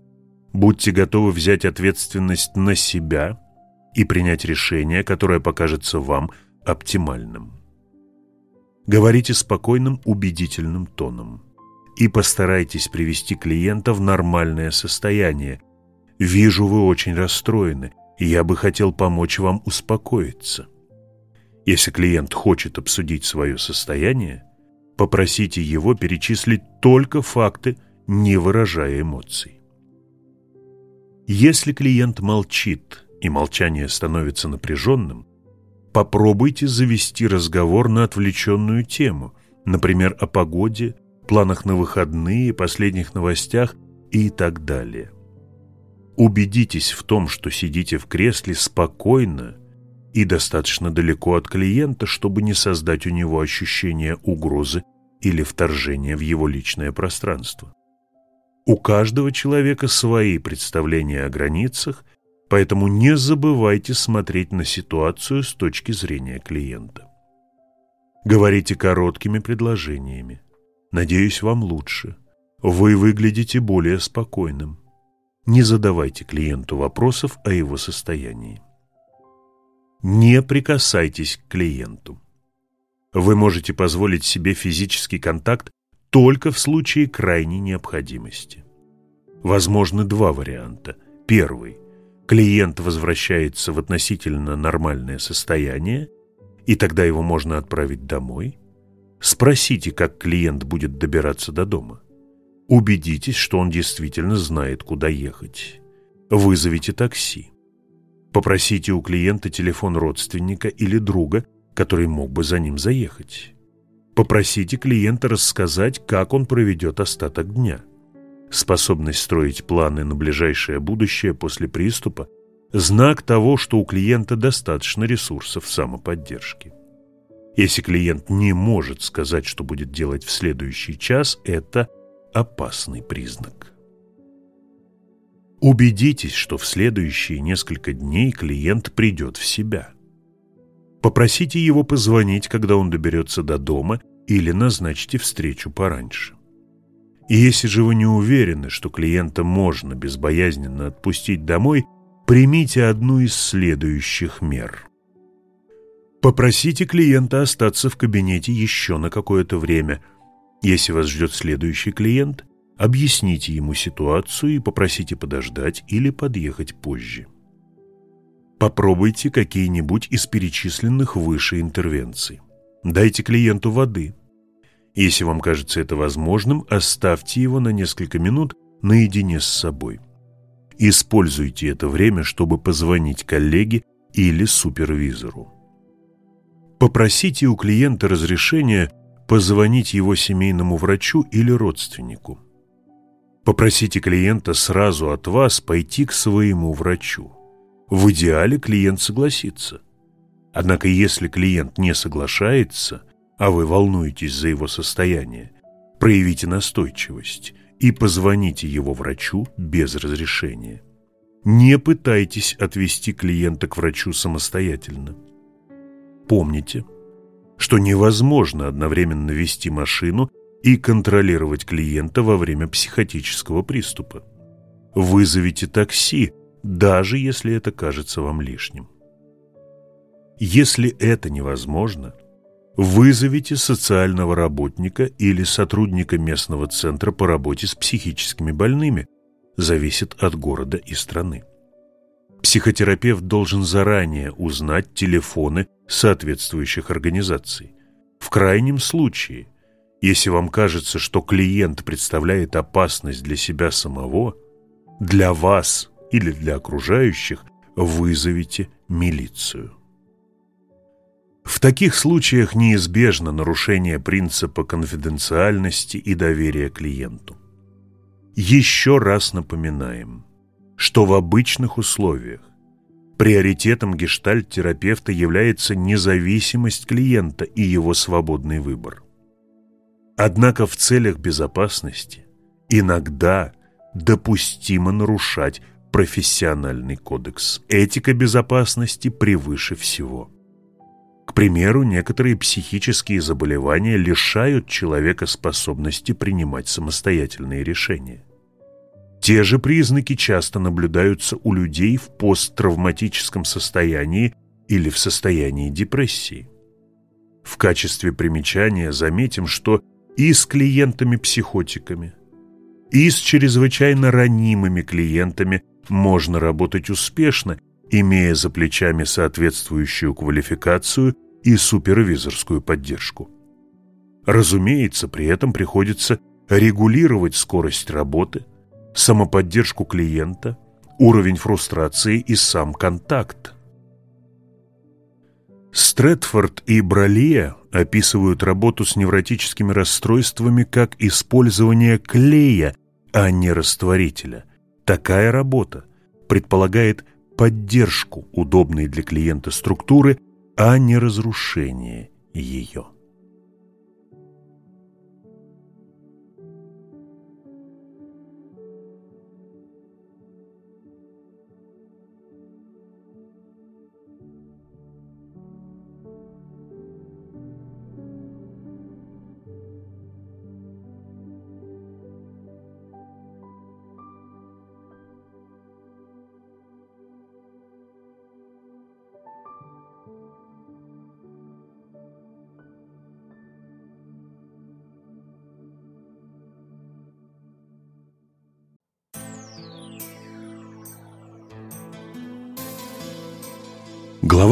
Будьте готовы взять ответственность на себя и принять решение, которое покажется вам оптимальным. Говорите спокойным, убедительным тоном и постарайтесь привести клиента в нормальное состояние. Вижу, вы очень расстроены, и я бы хотел помочь вам успокоиться. Если клиент хочет обсудить свое состояние, попросите его перечислить только факты, не выражая эмоций. Если клиент молчит и молчание становится напряженным, попробуйте завести разговор на отвлеченную тему, например, о погоде, планах на выходные, последних новостях и так далее. Убедитесь в том, что сидите в кресле спокойно и достаточно далеко от клиента, чтобы не создать у него ощущение угрозы или вторжения в его личное пространство. У каждого человека свои представления о границах, поэтому не забывайте смотреть на ситуацию с точки зрения клиента. Говорите короткими предложениями. Надеюсь, вам лучше. Вы выглядите более спокойным. Не задавайте клиенту вопросов о его состоянии. Не прикасайтесь к клиенту. Вы можете позволить себе физический контакт только в случае крайней необходимости. Возможны два варианта. Первый. Клиент возвращается в относительно нормальное состояние, и тогда его можно отправить домой. Спросите, как клиент будет добираться до дома. Убедитесь, что он действительно знает, куда ехать. Вызовите такси. Попросите у клиента телефон родственника или друга, который мог бы за ним заехать. Попросите клиента рассказать, как он проведет остаток дня. Способность строить планы на ближайшее будущее после приступа – знак того, что у клиента достаточно ресурсов самоподдержки. Если клиент не может сказать, что будет делать в следующий час, это опасный признак. Убедитесь, что в следующие несколько дней клиент придет в себя. Попросите его позвонить, когда он доберется до дома, или назначьте встречу пораньше. И если же вы не уверены, что клиента можно безбоязненно отпустить домой, примите одну из следующих мер. Попросите клиента остаться в кабинете еще на какое-то время. Если вас ждет следующий клиент, объясните ему ситуацию и попросите подождать или подъехать позже. Попробуйте какие-нибудь из перечисленных выше интервенций. Дайте клиенту воды. Если вам кажется это возможным, оставьте его на несколько минут наедине с собой. Используйте это время, чтобы позвонить коллеге или супервизору. Попросите у клиента разрешения позвонить его семейному врачу или родственнику. Попросите клиента сразу от вас пойти к своему врачу. В идеале клиент согласится. Однако если клиент не соглашается, а вы волнуетесь за его состояние, проявите настойчивость и позвоните его врачу без разрешения. Не пытайтесь отвести клиента к врачу самостоятельно. Помните, что невозможно одновременно вести машину и контролировать клиента во время психотического приступа. Вызовите такси, даже если это кажется вам лишним. Если это невозможно, вызовите социального работника или сотрудника местного центра по работе с психическими больными, зависит от города и страны. Психотерапевт должен заранее узнать телефоны соответствующих организаций. В крайнем случае, если вам кажется, что клиент представляет опасность для себя самого, для вас или для окружающих, вызовите милицию. В таких случаях неизбежно нарушение принципа конфиденциальности и доверия клиенту. Еще раз напоминаем, что в обычных условиях Приоритетом гештальт-терапевта является независимость клиента и его свободный выбор. Однако в целях безопасности иногда допустимо нарушать профессиональный кодекс. Этика безопасности превыше всего. К примеру, некоторые психические заболевания лишают человека способности принимать самостоятельные решения. Те же признаки часто наблюдаются у людей в посттравматическом состоянии или в состоянии депрессии. В качестве примечания заметим, что и с клиентами-психотиками, и с чрезвычайно ранимыми клиентами можно работать успешно, имея за плечами соответствующую квалификацию и супервизорскую поддержку. Разумеется, при этом приходится регулировать скорость работы – самоподдержку клиента, уровень фрустрации и сам контакт. Стрэдфорд и Бралия описывают работу с невротическими расстройствами как использование клея, а не растворителя. Такая работа предполагает поддержку удобной для клиента структуры, а не разрушение ее.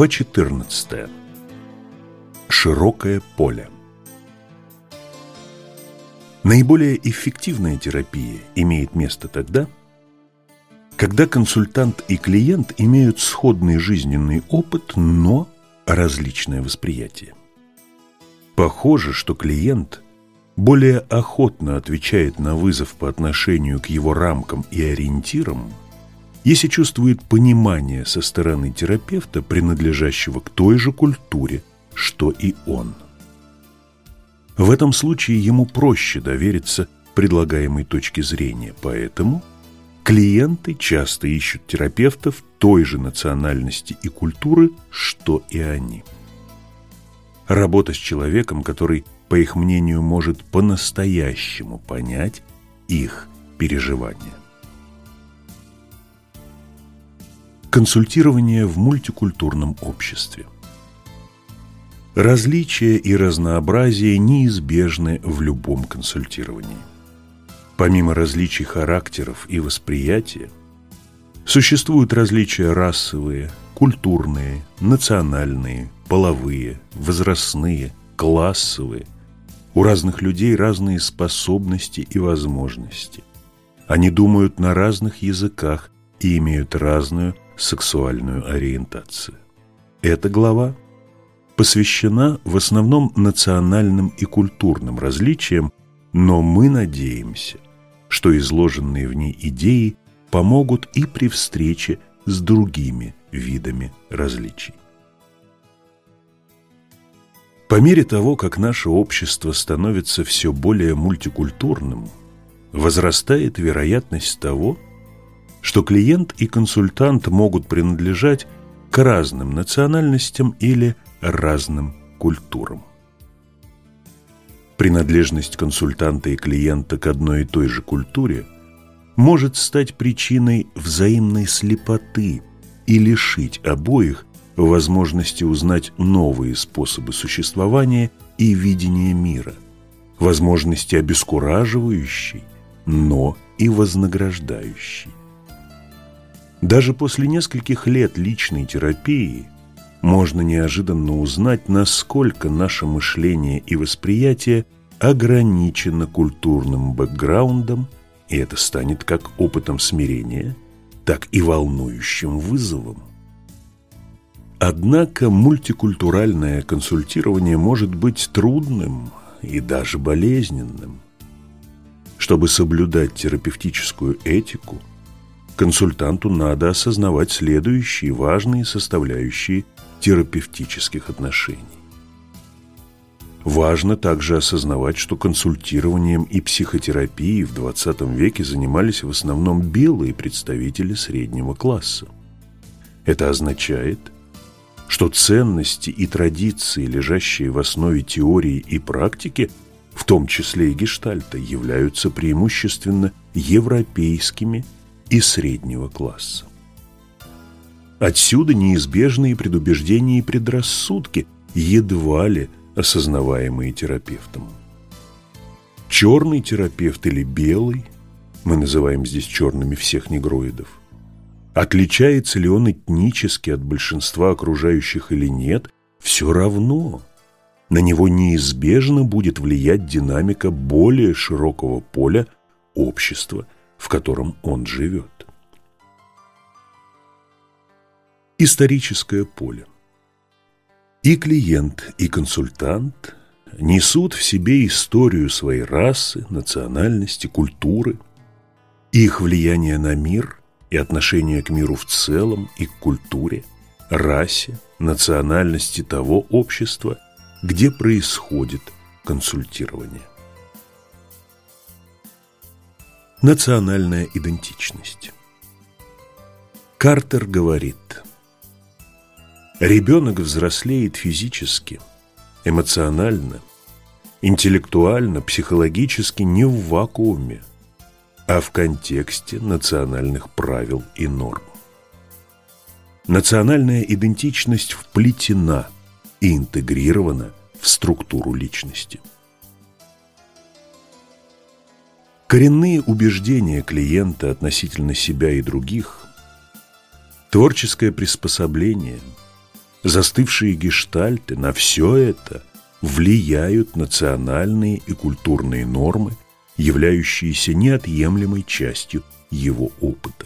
Глава 14. Широкое поле. Наиболее эффективная терапия имеет место тогда, когда консультант и клиент имеют сходный жизненный опыт, но различное восприятие. Похоже, что клиент более охотно отвечает на вызов по отношению к его рамкам и ориентирам, если чувствует понимание со стороны терапевта, принадлежащего к той же культуре, что и он. В этом случае ему проще довериться предлагаемой точке зрения, поэтому клиенты часто ищут терапевтов той же национальности и культуры, что и они. Работа с человеком, который, по их мнению, может по-настоящему понять их переживания. Консультирование в мультикультурном обществе. Различия и разнообразие неизбежны в любом консультировании. Помимо различий характеров и восприятия, существуют различия расовые, культурные, национальные, половые, возрастные, классовые. У разных людей разные способности и возможности. Они думают на разных языках и имеют разную сексуальную ориентацию. Эта глава посвящена в основном национальным и культурным различиям, но мы надеемся, что изложенные в ней идеи помогут и при встрече с другими видами различий. По мере того, как наше общество становится все более мультикультурным, возрастает вероятность того, что клиент и консультант могут принадлежать к разным национальностям или разным культурам. Принадлежность консультанта и клиента к одной и той же культуре может стать причиной взаимной слепоты и лишить обоих возможности узнать новые способы существования и видения мира, возможности обескураживающей, но и вознаграждающей. Даже после нескольких лет личной терапии можно неожиданно узнать, насколько наше мышление и восприятие ограничено культурным бэкграундом, и это станет как опытом смирения, так и волнующим вызовом. Однако мультикультуральное консультирование может быть трудным и даже болезненным. Чтобы соблюдать терапевтическую этику – консультанту надо осознавать следующие важные составляющие терапевтических отношений. Важно также осознавать, что консультированием и психотерапией в XX веке занимались в основном белые представители среднего класса. Это означает, что ценности и традиции, лежащие в основе теории и практики, в том числе и гештальта, являются преимущественно европейскими и среднего класса. Отсюда неизбежные предубеждения и предрассудки, едва ли осознаваемые терапевтом. Черный терапевт или белый, мы называем здесь черными всех негроидов, отличается ли он этнически от большинства окружающих или нет, все равно на него неизбежно будет влиять динамика более широкого поля общества в котором он живет. Историческое поле. И клиент, и консультант несут в себе историю своей расы, национальности, культуры, их влияние на мир и отношение к миру в целом и к культуре, расе, национальности того общества, где происходит консультирование. Национальная идентичность. Картер говорит, ребенок взрослеет физически, эмоционально, интеллектуально, психологически не в вакууме, а в контексте национальных правил и норм. Национальная идентичность вплетена и интегрирована в структуру личности. Коренные убеждения клиента относительно себя и других, творческое приспособление, застывшие гештальты, на все это влияют национальные и культурные нормы, являющиеся неотъемлемой частью его опыта.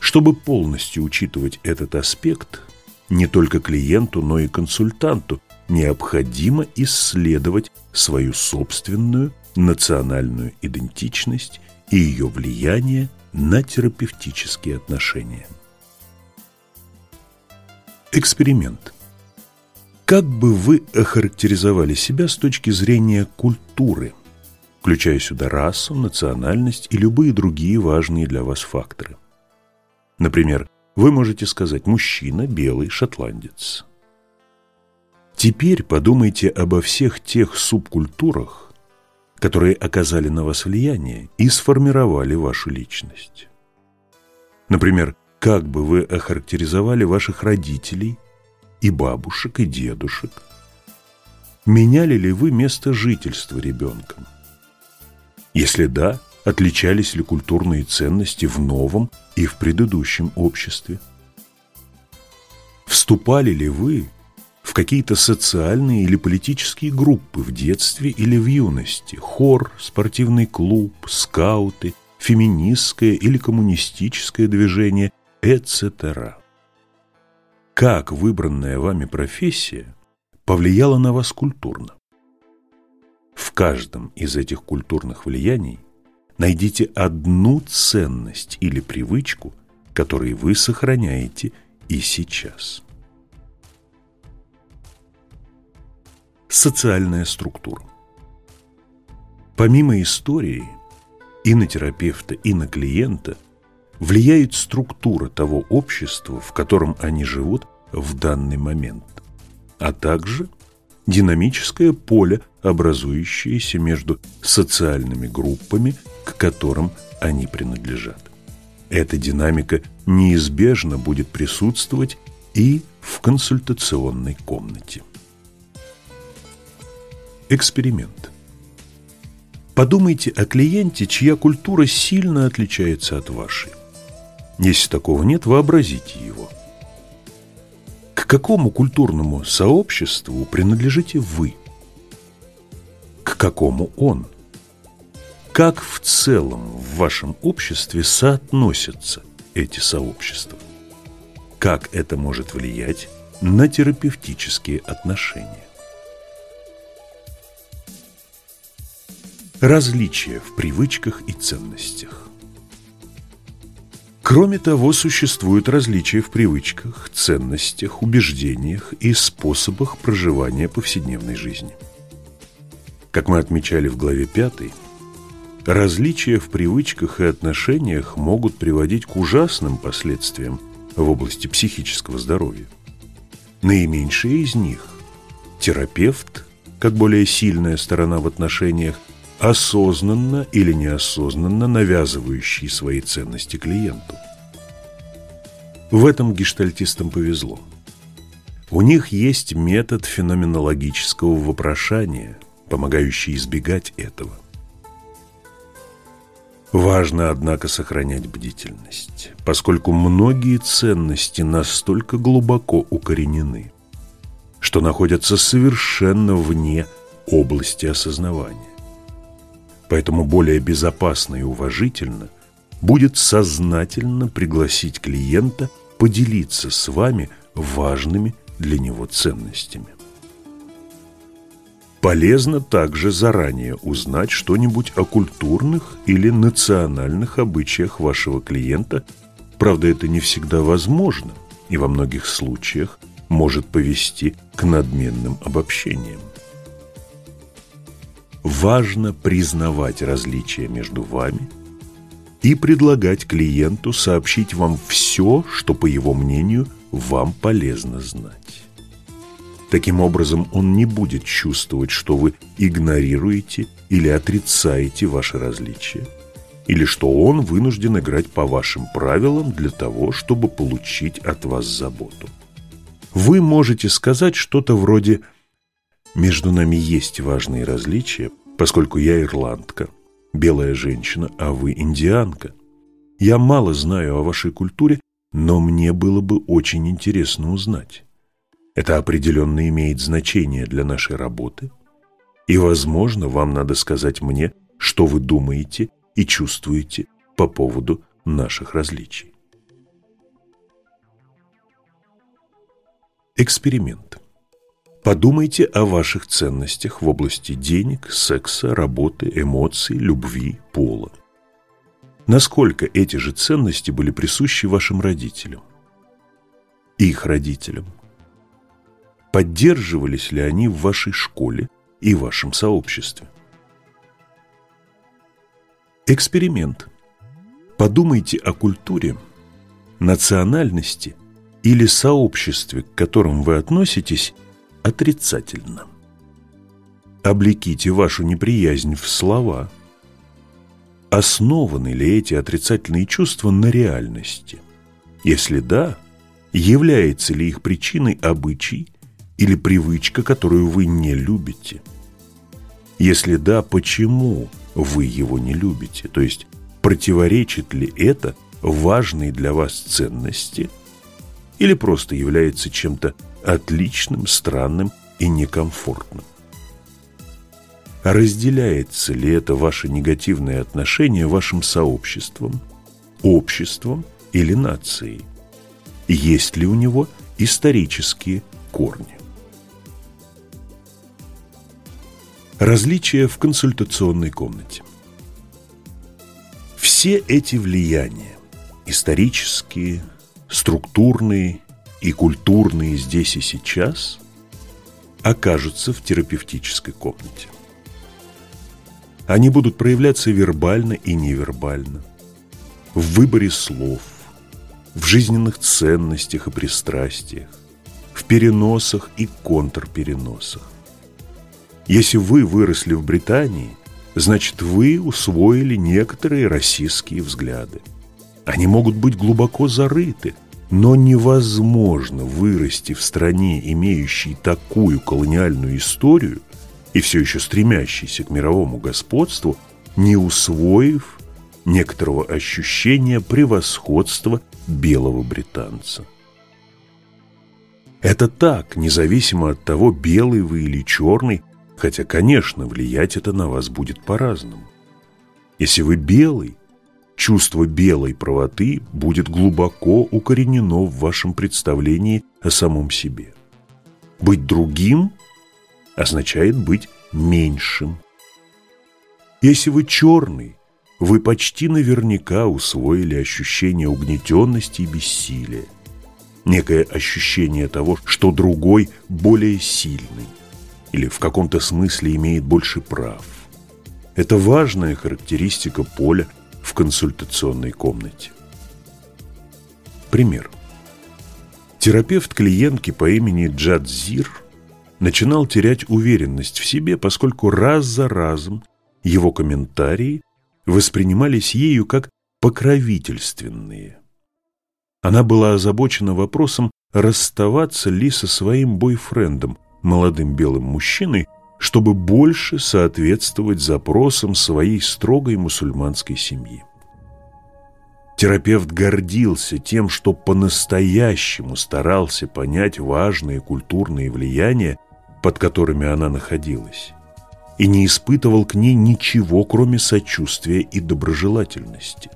Чтобы полностью учитывать этот аспект, не только клиенту, но и консультанту необходимо исследовать свою собственную национальную идентичность и ее влияние на терапевтические отношения. Эксперимент. Как бы вы охарактеризовали себя с точки зрения культуры, включая сюда расу, национальность и любые другие важные для вас факторы? Например, вы можете сказать «мужчина, белый, шотландец». Теперь подумайте обо всех тех субкультурах, которые оказали на вас влияние и сформировали вашу личность. Например, как бы вы охарактеризовали ваших родителей и бабушек, и дедушек? Меняли ли вы место жительства ребенком? Если да, отличались ли культурные ценности в новом и в предыдущем обществе? Вступали ли вы в какие-то социальные или политические группы в детстве или в юности, хор, спортивный клуб, скауты, феминистское или коммунистическое движение, etc. Как выбранная вами профессия повлияла на вас культурно? В каждом из этих культурных влияний найдите одну ценность или привычку, которые вы сохраняете и сейчас. Социальная структура. Помимо истории, и на терапевта, и на клиента влияет структура того общества, в котором они живут в данный момент, а также динамическое поле, образующееся между социальными группами, к которым они принадлежат. Эта динамика неизбежно будет присутствовать и в консультационной комнате. Эксперимент. Подумайте о клиенте, чья культура сильно отличается от вашей. Если такого нет, вообразите его. К какому культурному сообществу принадлежите вы? К какому он? Как в целом в вашем обществе соотносятся эти сообщества? Как это может влиять на терапевтические отношения? Различия в привычках и ценностях. Кроме того, существуют различия в привычках, ценностях, убеждениях и способах проживания повседневной жизни. Как мы отмечали в главе 5, различия в привычках и отношениях могут приводить к ужасным последствиям в области психического здоровья. Наименьшие из них – терапевт, как более сильная сторона в отношениях, осознанно или неосознанно навязывающие свои ценности клиенту. В этом гештальтистам повезло. У них есть метод феноменологического вопрошания, помогающий избегать этого. Важно, однако, сохранять бдительность, поскольку многие ценности настолько глубоко укоренены, что находятся совершенно вне области осознавания. Поэтому более безопасно и уважительно будет сознательно пригласить клиента поделиться с вами важными для него ценностями. Полезно также заранее узнать что-нибудь о культурных или национальных обычаях вашего клиента, правда это не всегда возможно и во многих случаях может повести к надменным обобщениям важно признавать различия между вами и предлагать клиенту сообщить вам все, что, по его мнению, вам полезно знать. Таким образом, он не будет чувствовать, что вы игнорируете или отрицаете ваши различия, или что он вынужден играть по вашим правилам для того, чтобы получить от вас заботу. Вы можете сказать что-то вроде «Между нами есть важные различия, поскольку я ирландка, белая женщина, а вы индианка. Я мало знаю о вашей культуре, но мне было бы очень интересно узнать. Это определенно имеет значение для нашей работы, и, возможно, вам надо сказать мне, что вы думаете и чувствуете по поводу наших различий. Эксперимент. Подумайте о ваших ценностях в области денег, секса, работы, эмоций, любви, пола. Насколько эти же ценности были присущи вашим родителям? Их родителям? Поддерживались ли они в вашей школе и вашем сообществе? Эксперимент. Подумайте о культуре, национальности или сообществе, к которым вы относитесь, отрицательно. Облеките вашу неприязнь в слова. Основаны ли эти отрицательные чувства на реальности? Если да, является ли их причиной обычай или привычка, которую вы не любите? Если да, почему вы его не любите? То есть, противоречит ли это важной для вас ценности или просто является чем-то отличным, странным и некомфортным? Разделяется ли это ваше негативное отношение вашим сообществом, обществом или нацией? Есть ли у него исторические корни? Различия в консультационной комнате. Все эти влияния, исторические, структурные и культурные здесь и сейчас, окажутся в терапевтической комнате. Они будут проявляться вербально и невербально, в выборе слов, в жизненных ценностях и пристрастиях, в переносах и контрпереносах. Если вы выросли в Британии, значит вы усвоили некоторые российские взгляды. Они могут быть глубоко зарыты, но невозможно вырасти в стране, имеющей такую колониальную историю и все еще стремящейся к мировому господству, не усвоив некоторого ощущения превосходства белого британца. Это так, независимо от того, белый вы или черный, Хотя, конечно, влиять это на вас будет по-разному. Если вы белый, чувство белой правоты будет глубоко укоренено в вашем представлении о самом себе. Быть другим означает быть меньшим. Если вы черный, вы почти наверняка усвоили ощущение угнетенности и бессилия. Некое ощущение того, что другой более сильный или в каком-то смысле имеет больше прав. Это важная характеристика поля в консультационной комнате. Пример. Терапевт клиентки по имени Джадзир начинал терять уверенность в себе, поскольку раз за разом его комментарии воспринимались ею как покровительственные. Она была озабочена вопросом, расставаться ли со своим бойфрендом, молодым белым мужчиной, чтобы больше соответствовать запросам своей строгой мусульманской семьи. Терапевт гордился тем, что по-настоящему старался понять важные культурные влияния, под которыми она находилась, и не испытывал к ней ничего, кроме сочувствия и доброжелательности.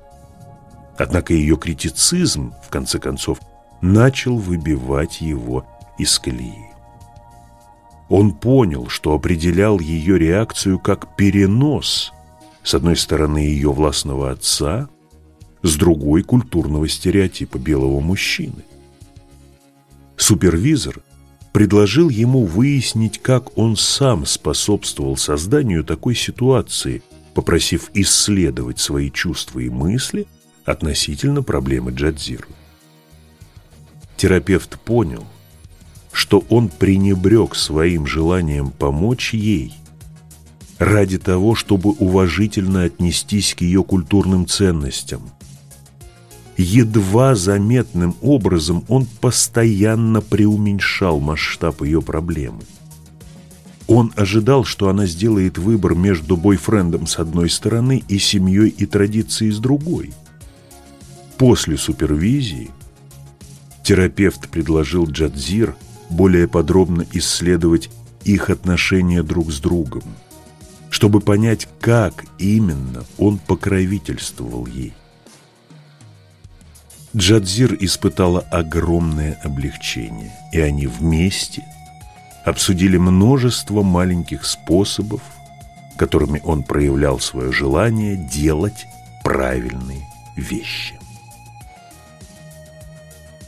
Однако ее критицизм, в конце концов, начал выбивать его из колеи. Он понял, что определял ее реакцию как перенос, с одной стороны, ее властного отца, с другой – культурного стереотипа белого мужчины. Супервизор предложил ему выяснить, как он сам способствовал созданию такой ситуации, попросив исследовать свои чувства и мысли относительно проблемы Джадзиру. Терапевт понял – что он пренебрег своим желанием помочь ей ради того, чтобы уважительно отнестись к ее культурным ценностям. Едва заметным образом он постоянно преуменьшал масштаб ее проблемы. Он ожидал, что она сделает выбор между бойфрендом с одной стороны и семьей и традицией с другой. После супервизии терапевт предложил Джадзир – более подробно исследовать их отношения друг с другом, чтобы понять, как именно он покровительствовал ей. Джадзир испытала огромное облегчение, и они вместе обсудили множество маленьких способов, которыми он проявлял свое желание делать правильные вещи.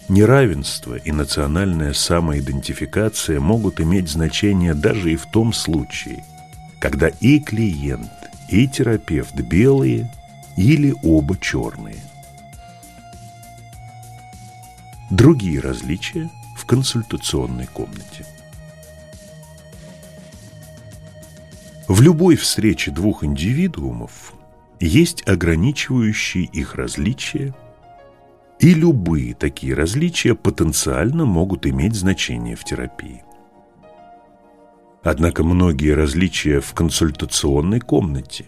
Неравенство и национальная самоидентификация могут иметь значение даже и в том случае, когда и клиент, и терапевт белые или оба черные. Другие различия в консультационной комнате. В любой встрече двух индивидуумов есть ограничивающие их различия, и любые такие различия потенциально могут иметь значение в терапии. Однако многие различия в консультационной комнате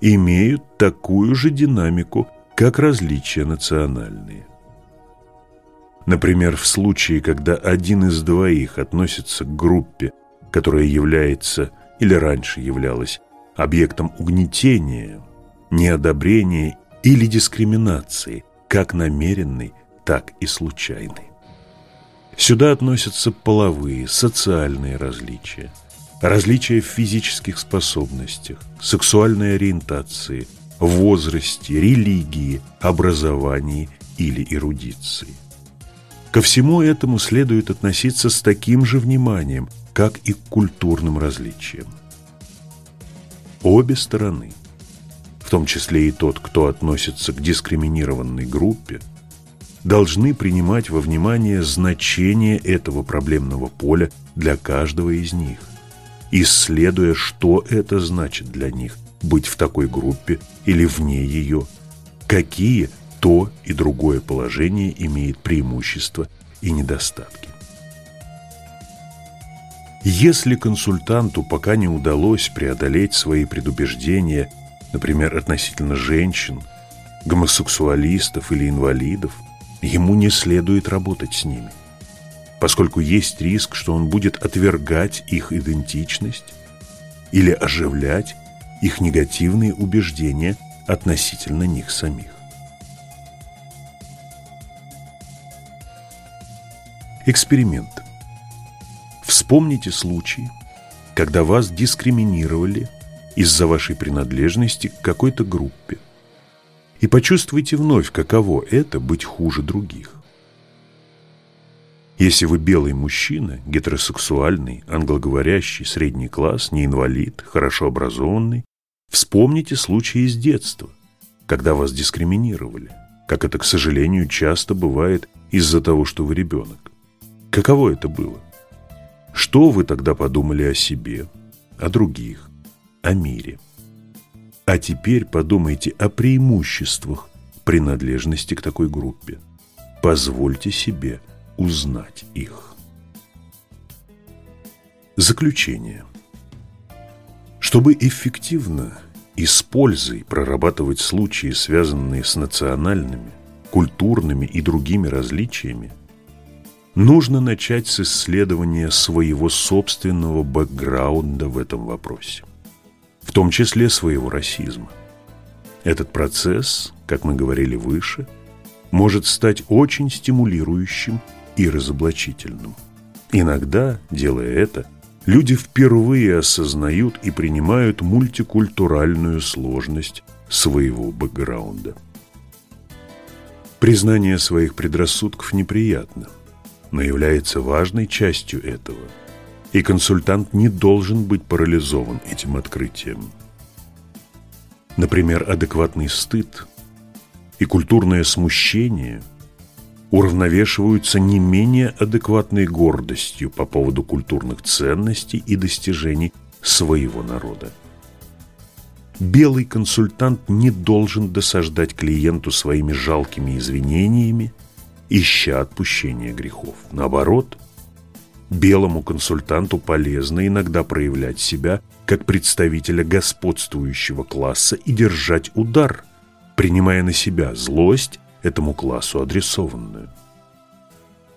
имеют такую же динамику, как различия национальные. Например, в случае, когда один из двоих относится к группе, которая является или раньше являлась объектом угнетения, неодобрения или дискриминации, как намеренной, так и случайной. Сюда относятся половые, социальные различия, различия в физических способностях, сексуальной ориентации, возрасте, религии, образовании или эрудиции. Ко всему этому следует относиться с таким же вниманием, как и к культурным различиям. Обе стороны, том числе и тот, кто относится к дискриминированной группе, должны принимать во внимание значение этого проблемного поля для каждого из них, исследуя, что это значит для них быть в такой группе или вне ее, какие то и другое положение имеет преимущества и недостатки. Если консультанту пока не удалось преодолеть свои предубеждения, например, относительно женщин, гомосексуалистов или инвалидов, ему не следует работать с ними, поскольку есть риск, что он будет отвергать их идентичность или оживлять их негативные убеждения относительно них самих. Эксперимент. Вспомните случай, когда вас дискриминировали из-за вашей принадлежности к какой-то группе. И почувствуйте вновь, каково это быть хуже других. Если вы белый мужчина, гетеросексуальный, англоговорящий, средний класс, не инвалид, хорошо образованный, вспомните случаи из детства, когда вас дискриминировали, как это, к сожалению, часто бывает из-за того, что вы ребенок. Каково это было? Что вы тогда подумали о себе, о других, о мире? А теперь подумайте о преимуществах принадлежности к такой группе. Позвольте себе узнать их. Заключение. Чтобы эффективно и с пользой прорабатывать случаи, связанные с национальными, культурными и другими различиями, нужно начать с исследования своего собственного бэкграунда в этом вопросе, в том числе своего расизма. Этот процесс, как мы говорили выше, может стать очень стимулирующим и разоблачительным. Иногда, делая это, люди впервые осознают и принимают мультикультуральную сложность своего бэкграунда. Признание своих предрассудков неприятно – но является важной частью этого. И консультант не должен быть парализован этим открытием. Например, адекватный стыд и культурное смущение уравновешиваются не менее адекватной гордостью по поводу культурных ценностей и достижений своего народа. Белый консультант не должен досаждать клиенту своими жалкими извинениями ища отпущения грехов. Наоборот, белому консультанту полезно иногда проявлять себя как представителя господствующего класса и держать удар, принимая на себя злость этому классу адресованную.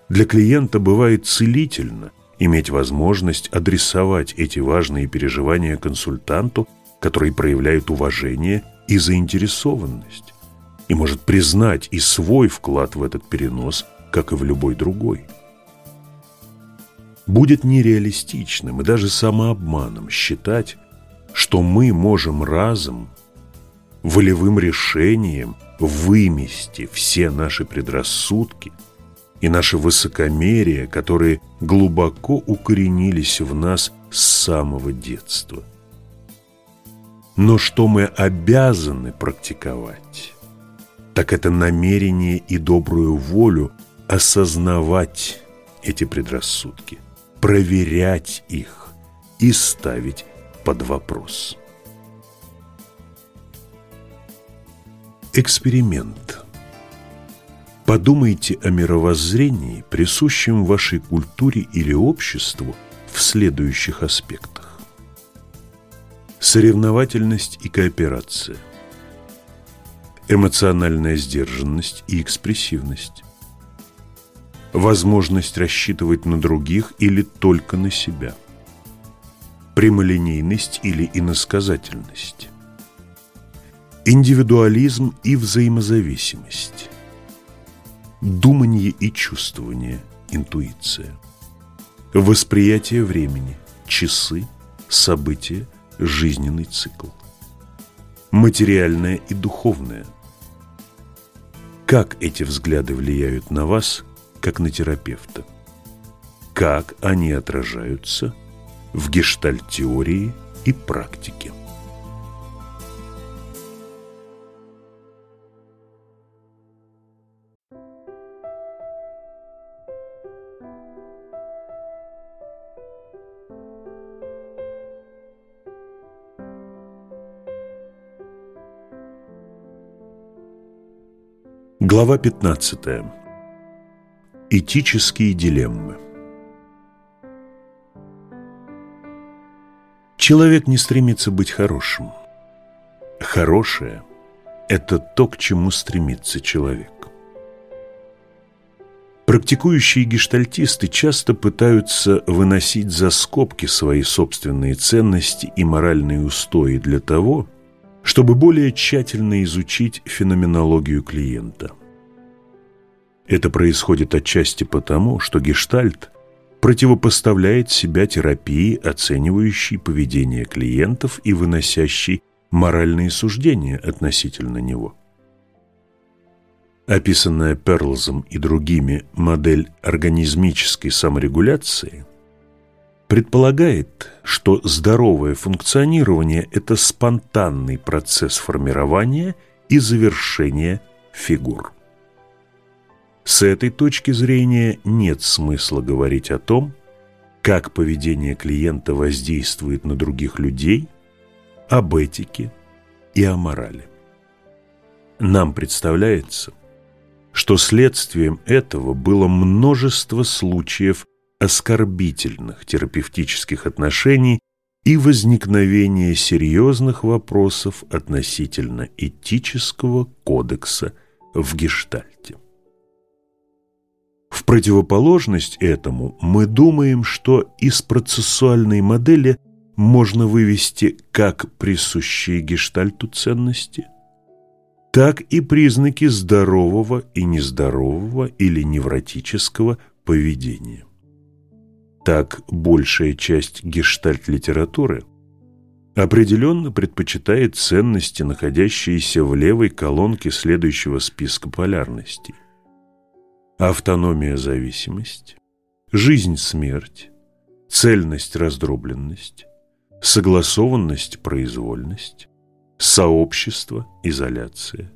Для клиента бывает целительно иметь возможность адресовать эти важные переживания консультанту, который проявляет уважение и заинтересованность и может признать и свой вклад в этот перенос, как и в любой другой. Будет нереалистичным и даже самообманом считать, что мы можем разом, волевым решением вымести все наши предрассудки и наше высокомерие, которые глубоко укоренились в нас с самого детства. Но что мы обязаны практиковать, так это намерение и добрую волю осознавать эти предрассудки, проверять их и ставить под вопрос. Эксперимент. Подумайте о мировоззрении, присущем вашей культуре или обществу в следующих аспектах. Соревновательность и кооперация. Эмоциональная сдержанность и экспрессивность. Возможность рассчитывать на других или только на себя. Прямолинейность или иносказательность Индивидуализм и взаимозависимость. Думание и чувствование, интуиция. Восприятие времени, часы, события, жизненный цикл. Материальное и духовное. Как эти взгляды влияют на вас, как на терапевта? Как они отражаются в гештальт-теории и практике? Глава 15. Этические дилеммы. Человек не стремится быть хорошим. Хорошее – это то, к чему стремится человек. Практикующие гештальтисты часто пытаются выносить за скобки свои собственные ценности и моральные устои для того, чтобы более тщательно изучить феноменологию клиента. Это происходит отчасти потому, что гештальт противопоставляет себя терапии, оценивающей поведение клиентов и выносящей моральные суждения относительно него. Описанная Перлзом и другими модель организмической саморегуляции – предполагает, что здоровое функционирование – это спонтанный процесс формирования и завершения фигур. С этой точки зрения нет смысла говорить о том, как поведение клиента воздействует на других людей, об этике и о морали. Нам представляется, что следствием этого было множество случаев оскорбительных терапевтических отношений и возникновение серьезных вопросов относительно этического кодекса в гештальте. В противоположность этому мы думаем, что из процессуальной модели можно вывести как присущие гештальту ценности, так и признаки здорового и нездорового или невротического поведения. Так большая часть гештальт-литературы определенно предпочитает ценности, находящиеся в левой колонке следующего списка полярностей. Автономия-зависимость, жизнь-смерть, цельность-раздробленность, согласованность-произвольность, сообщество-изоляция,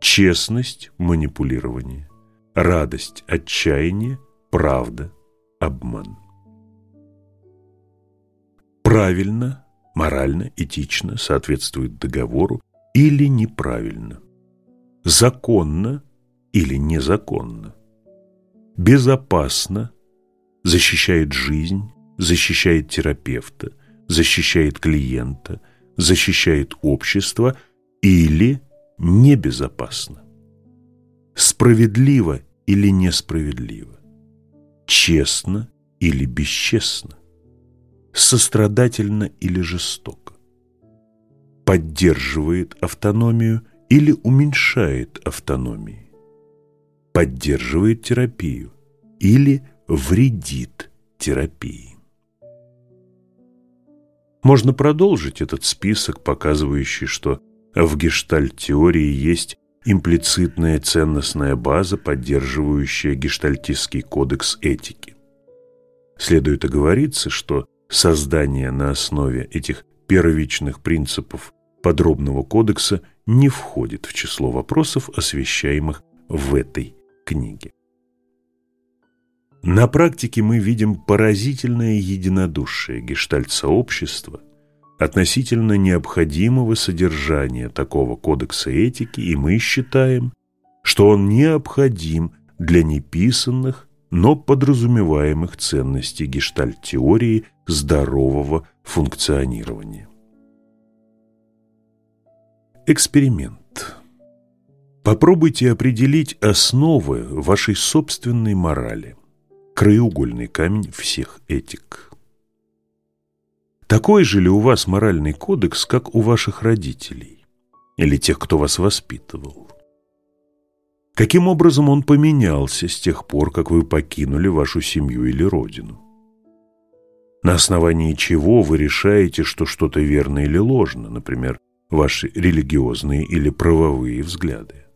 честность-манипулирование, радость-отчаяние, правда-обман правильно, морально, этично соответствует договору или неправильно, законно или незаконно, безопасно, защищает жизнь, защищает терапевта, защищает клиента, защищает общество или небезопасно, справедливо или несправедливо, честно или бесчестно, сострадательно или жестоко, поддерживает автономию или уменьшает автономию, поддерживает терапию или вредит терапии. Можно продолжить этот список, показывающий, что в гештальт-теории есть имплицитная ценностная база, поддерживающая гештальтистский кодекс этики. Следует оговориться, что создание на основе этих первичных принципов подробного кодекса не входит в число вопросов, освещаемых в этой книге. На практике мы видим поразительное единодушие гештальт-сообщества относительно необходимого содержания такого кодекса этики, и мы считаем, что он необходим для неписанных, но подразумеваемых ценностей гештальт-теории здорового функционирования. Эксперимент. Попробуйте определить основы вашей собственной морали, краеугольный камень всех этик. Такой же ли у вас моральный кодекс, как у ваших родителей или тех, кто вас воспитывал? Каким образом он поменялся с тех пор, как вы покинули вашу семью или родину? На основании чего вы решаете, что что-то верно или ложно, например, ваши религиозные или правовые взгляды?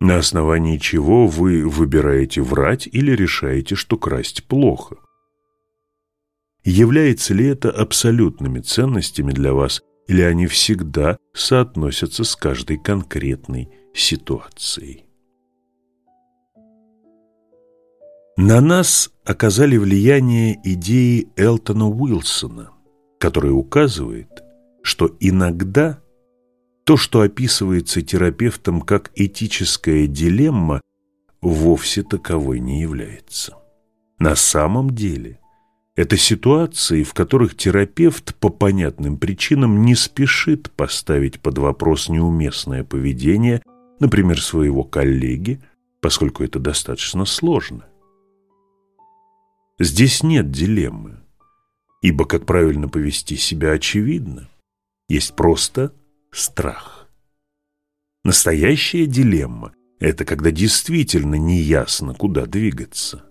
На основании чего вы выбираете врать или решаете, что красть плохо? Является ли это абсолютными ценностями для вас, или они всегда соотносятся с каждой конкретной ситуацией? На нас оказали влияние идеи Элтона Уилсона, которая указывает, что иногда то, что описывается терапевтом как этическая дилемма, вовсе таковой не является. На самом деле это ситуации, в которых терапевт по понятным причинам не спешит поставить под вопрос неуместное поведение, например, своего коллеги, поскольку это достаточно сложно. Здесь нет дилеммы, ибо как правильно повести себя очевидно. Есть просто страх. Настоящая дилемма – это когда действительно неясно, куда двигаться.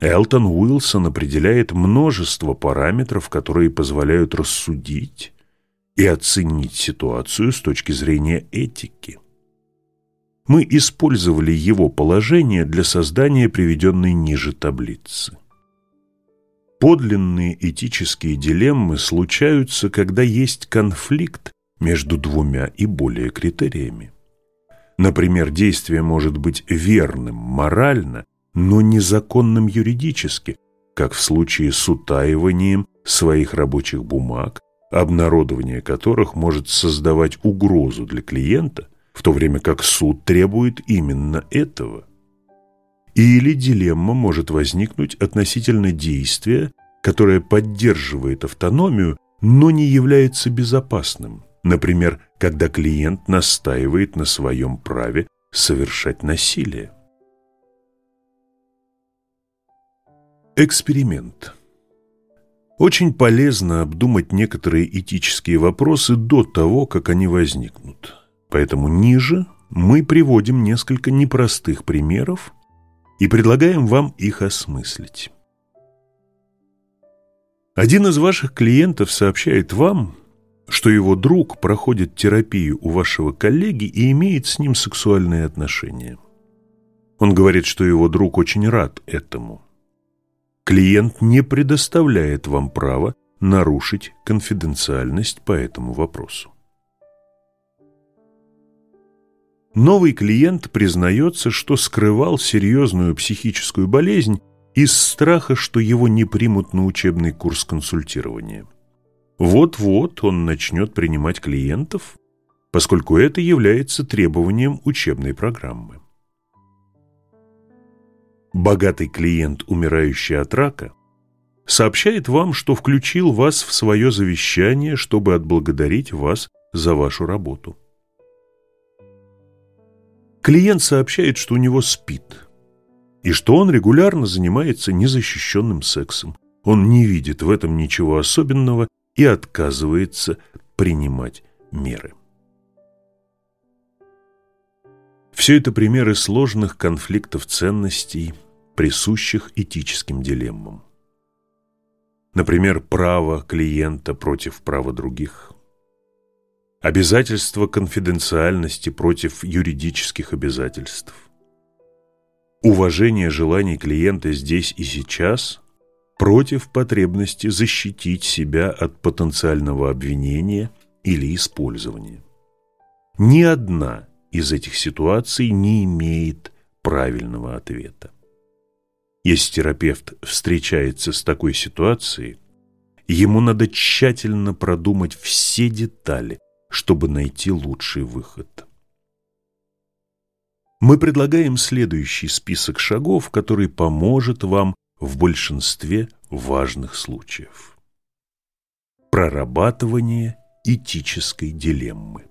Элтон Уилсон определяет множество параметров, которые позволяют рассудить и оценить ситуацию с точки зрения этики. Мы использовали его положение для создания приведенной ниже таблицы. Подлинные этические дилеммы случаются, когда есть конфликт между двумя и более критериями. Например, действие может быть верным морально, но незаконным юридически, как в случае с утаиванием своих рабочих бумаг, обнародование которых может создавать угрозу для клиента, в то время как суд требует именно этого – или дилемма может возникнуть относительно действия, которое поддерживает автономию, но не является безопасным. Например, когда клиент настаивает на своем праве совершать насилие. Эксперимент. Очень полезно обдумать некоторые этические вопросы до того, как они возникнут. Поэтому ниже мы приводим несколько непростых примеров, и предлагаем вам их осмыслить. Один из ваших клиентов сообщает вам, что его друг проходит терапию у вашего коллеги и имеет с ним сексуальные отношения. Он говорит, что его друг очень рад этому. Клиент не предоставляет вам права нарушить конфиденциальность по этому вопросу. Новый клиент признается, что скрывал серьезную психическую болезнь из страха, что его не примут на учебный курс консультирования. Вот-вот он начнет принимать клиентов, поскольку это является требованием учебной программы. Богатый клиент, умирающий от рака, сообщает вам, что включил вас в свое завещание, чтобы отблагодарить вас за вашу работу. Клиент сообщает, что у него спит, и что он регулярно занимается незащищенным сексом. Он не видит в этом ничего особенного и отказывается принимать меры. Все это примеры сложных конфликтов ценностей, присущих этическим дилеммам. Например, право клиента против права других. Обязательство конфиденциальности против юридических обязательств. Уважение желаний клиента здесь и сейчас против потребности защитить себя от потенциального обвинения или использования. Ни одна из этих ситуаций не имеет правильного ответа. Если терапевт встречается с такой ситуацией, ему надо тщательно продумать все детали, чтобы найти лучший выход. Мы предлагаем следующий список шагов, который поможет вам в большинстве важных случаев. Прорабатывание этической дилеммы.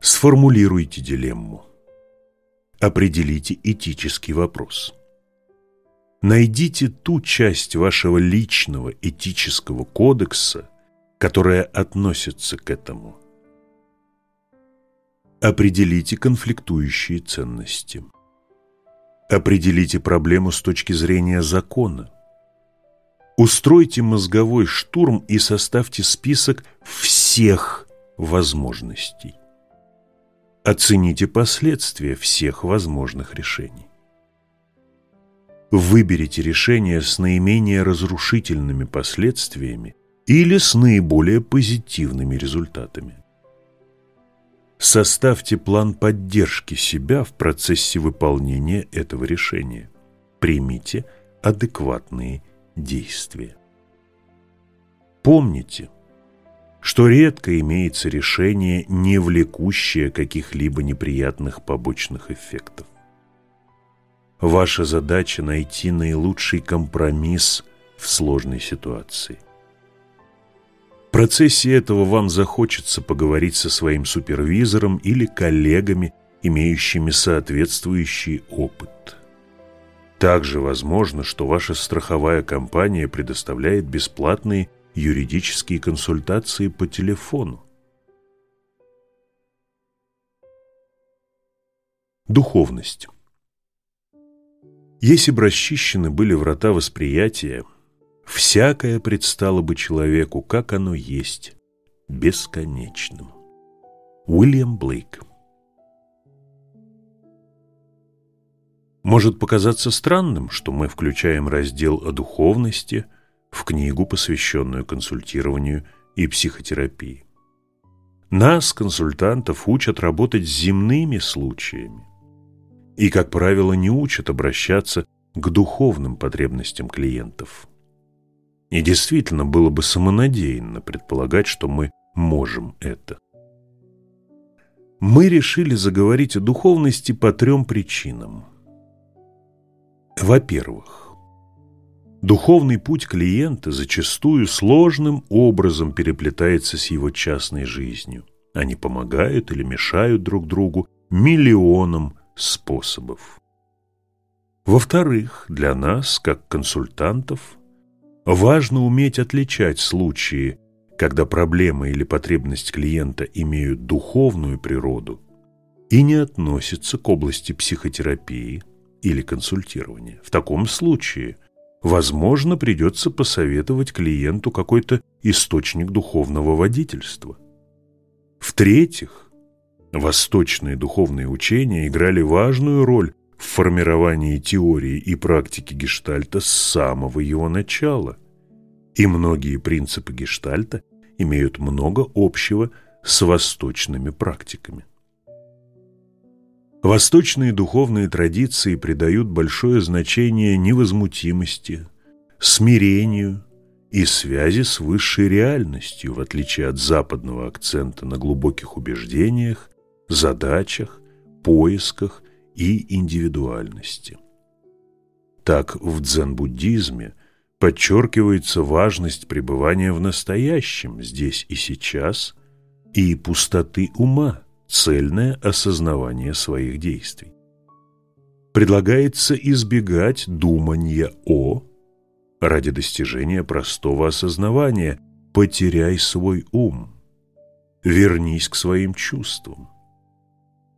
Сформулируйте дилемму. Определите этический вопрос. Найдите ту часть вашего личного этического кодекса, которая относится к этому. Определите конфликтующие ценности. Определите проблему с точки зрения закона. Устройте мозговой штурм и составьте список всех возможностей. Оцените последствия всех возможных решений. Выберите решение с наименее разрушительными последствиями или с наиболее позитивными результатами. Составьте план поддержки себя в процессе выполнения этого решения. Примите адекватные действия. Помните, что редко имеется решение, не влекущее каких-либо неприятных побочных эффектов. Ваша задача – найти наилучший компромисс в сложной ситуации. Процессе этого вам захочется поговорить со своим супервизором или коллегами, имеющими соответствующий опыт. Также возможно, что ваша страховая компания предоставляет бесплатные юридические консультации по телефону. Духовность. Если бы расчищены были врата восприятия, всякое предстало бы человеку, как оно есть, бесконечным. Уильям Блейк Может показаться странным, что мы включаем раздел о духовности – в книгу, посвященную консультированию и психотерапии. Нас, консультантов, учат работать с земными случаями и, как правило, не учат обращаться к духовным потребностям клиентов. И действительно было бы самонадеянно предполагать, что мы можем это. Мы решили заговорить о духовности по трем причинам. Во-первых, Духовный путь клиента зачастую сложным образом переплетается с его частной жизнью. Они помогают или мешают друг другу миллионам способов. Во-вторых, для нас, как консультантов, важно уметь отличать случаи, когда проблема или потребность клиента имеют духовную природу и не относятся к области психотерапии или консультирования. В таком случае – Возможно, придется посоветовать клиенту какой-то источник духовного водительства. В-третьих, восточные духовные учения играли важную роль в формировании теории и практики гештальта с самого его начала. И многие принципы гештальта имеют много общего с восточными практиками. Восточные духовные традиции придают большое значение невозмутимости, смирению и связи с высшей реальностью, в отличие от западного акцента на глубоких убеждениях, задачах, поисках и индивидуальности. Так в дзен-буддизме подчеркивается важность пребывания в настоящем, здесь и сейчас, и пустоты ума, цельное осознавание своих действий. Предлагается избегать думания о ради достижения простого осознавания «потеряй свой ум», «вернись к своим чувствам»,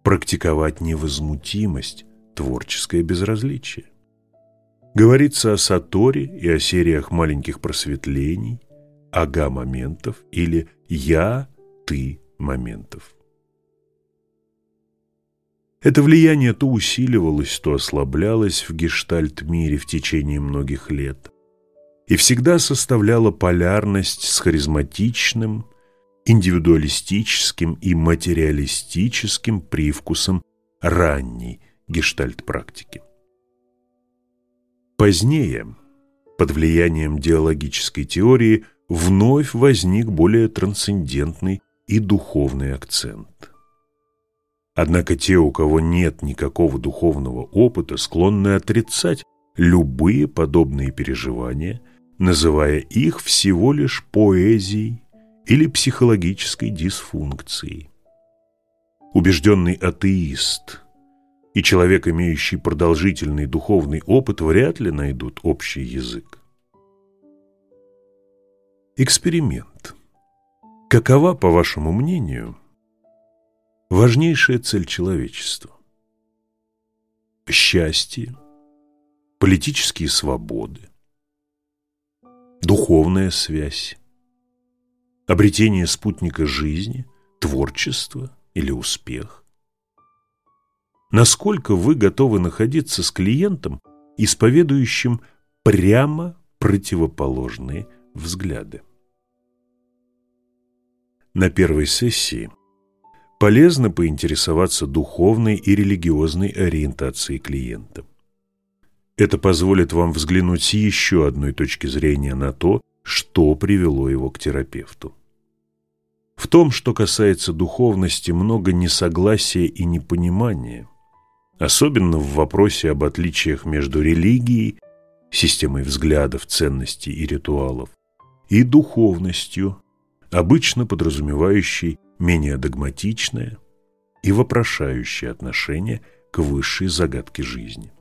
практиковать невозмутимость, творческое безразличие. Говорится о саторе и о сериях маленьких просветлений, ага-моментов или я-ты моментов. Это влияние то усиливалось, то ослаблялось в гештальт-мире в течение многих лет и всегда составляло полярность с харизматичным, индивидуалистическим и материалистическим привкусом ранней гештальт-практики. Позднее, под влиянием диалогической теории, вновь возник более трансцендентный и духовный акцент. Однако те, у кого нет никакого духовного опыта, склонны отрицать любые подобные переживания, называя их всего лишь поэзией или психологической дисфункцией. Убежденный атеист и человек, имеющий продолжительный духовный опыт, вряд ли найдут общий язык. Эксперимент. Какова, по вашему мнению, важнейшая цель человечества? Счастье, политические свободы, духовная связь, обретение спутника жизни, творчество или успех. Насколько вы готовы находиться с клиентом, исповедующим прямо противоположные взгляды? На первой сессии полезно поинтересоваться духовной и религиозной ориентацией клиента. Это позволит вам взглянуть с еще одной точки зрения на то, что привело его к терапевту. В том, что касается духовности, много несогласия и непонимания, особенно в вопросе об отличиях между религией, системой взглядов, ценностей и ритуалов, и духовностью, обычно подразумевающий менее догматичное и вопрошающее отношение к высшей загадке жизни.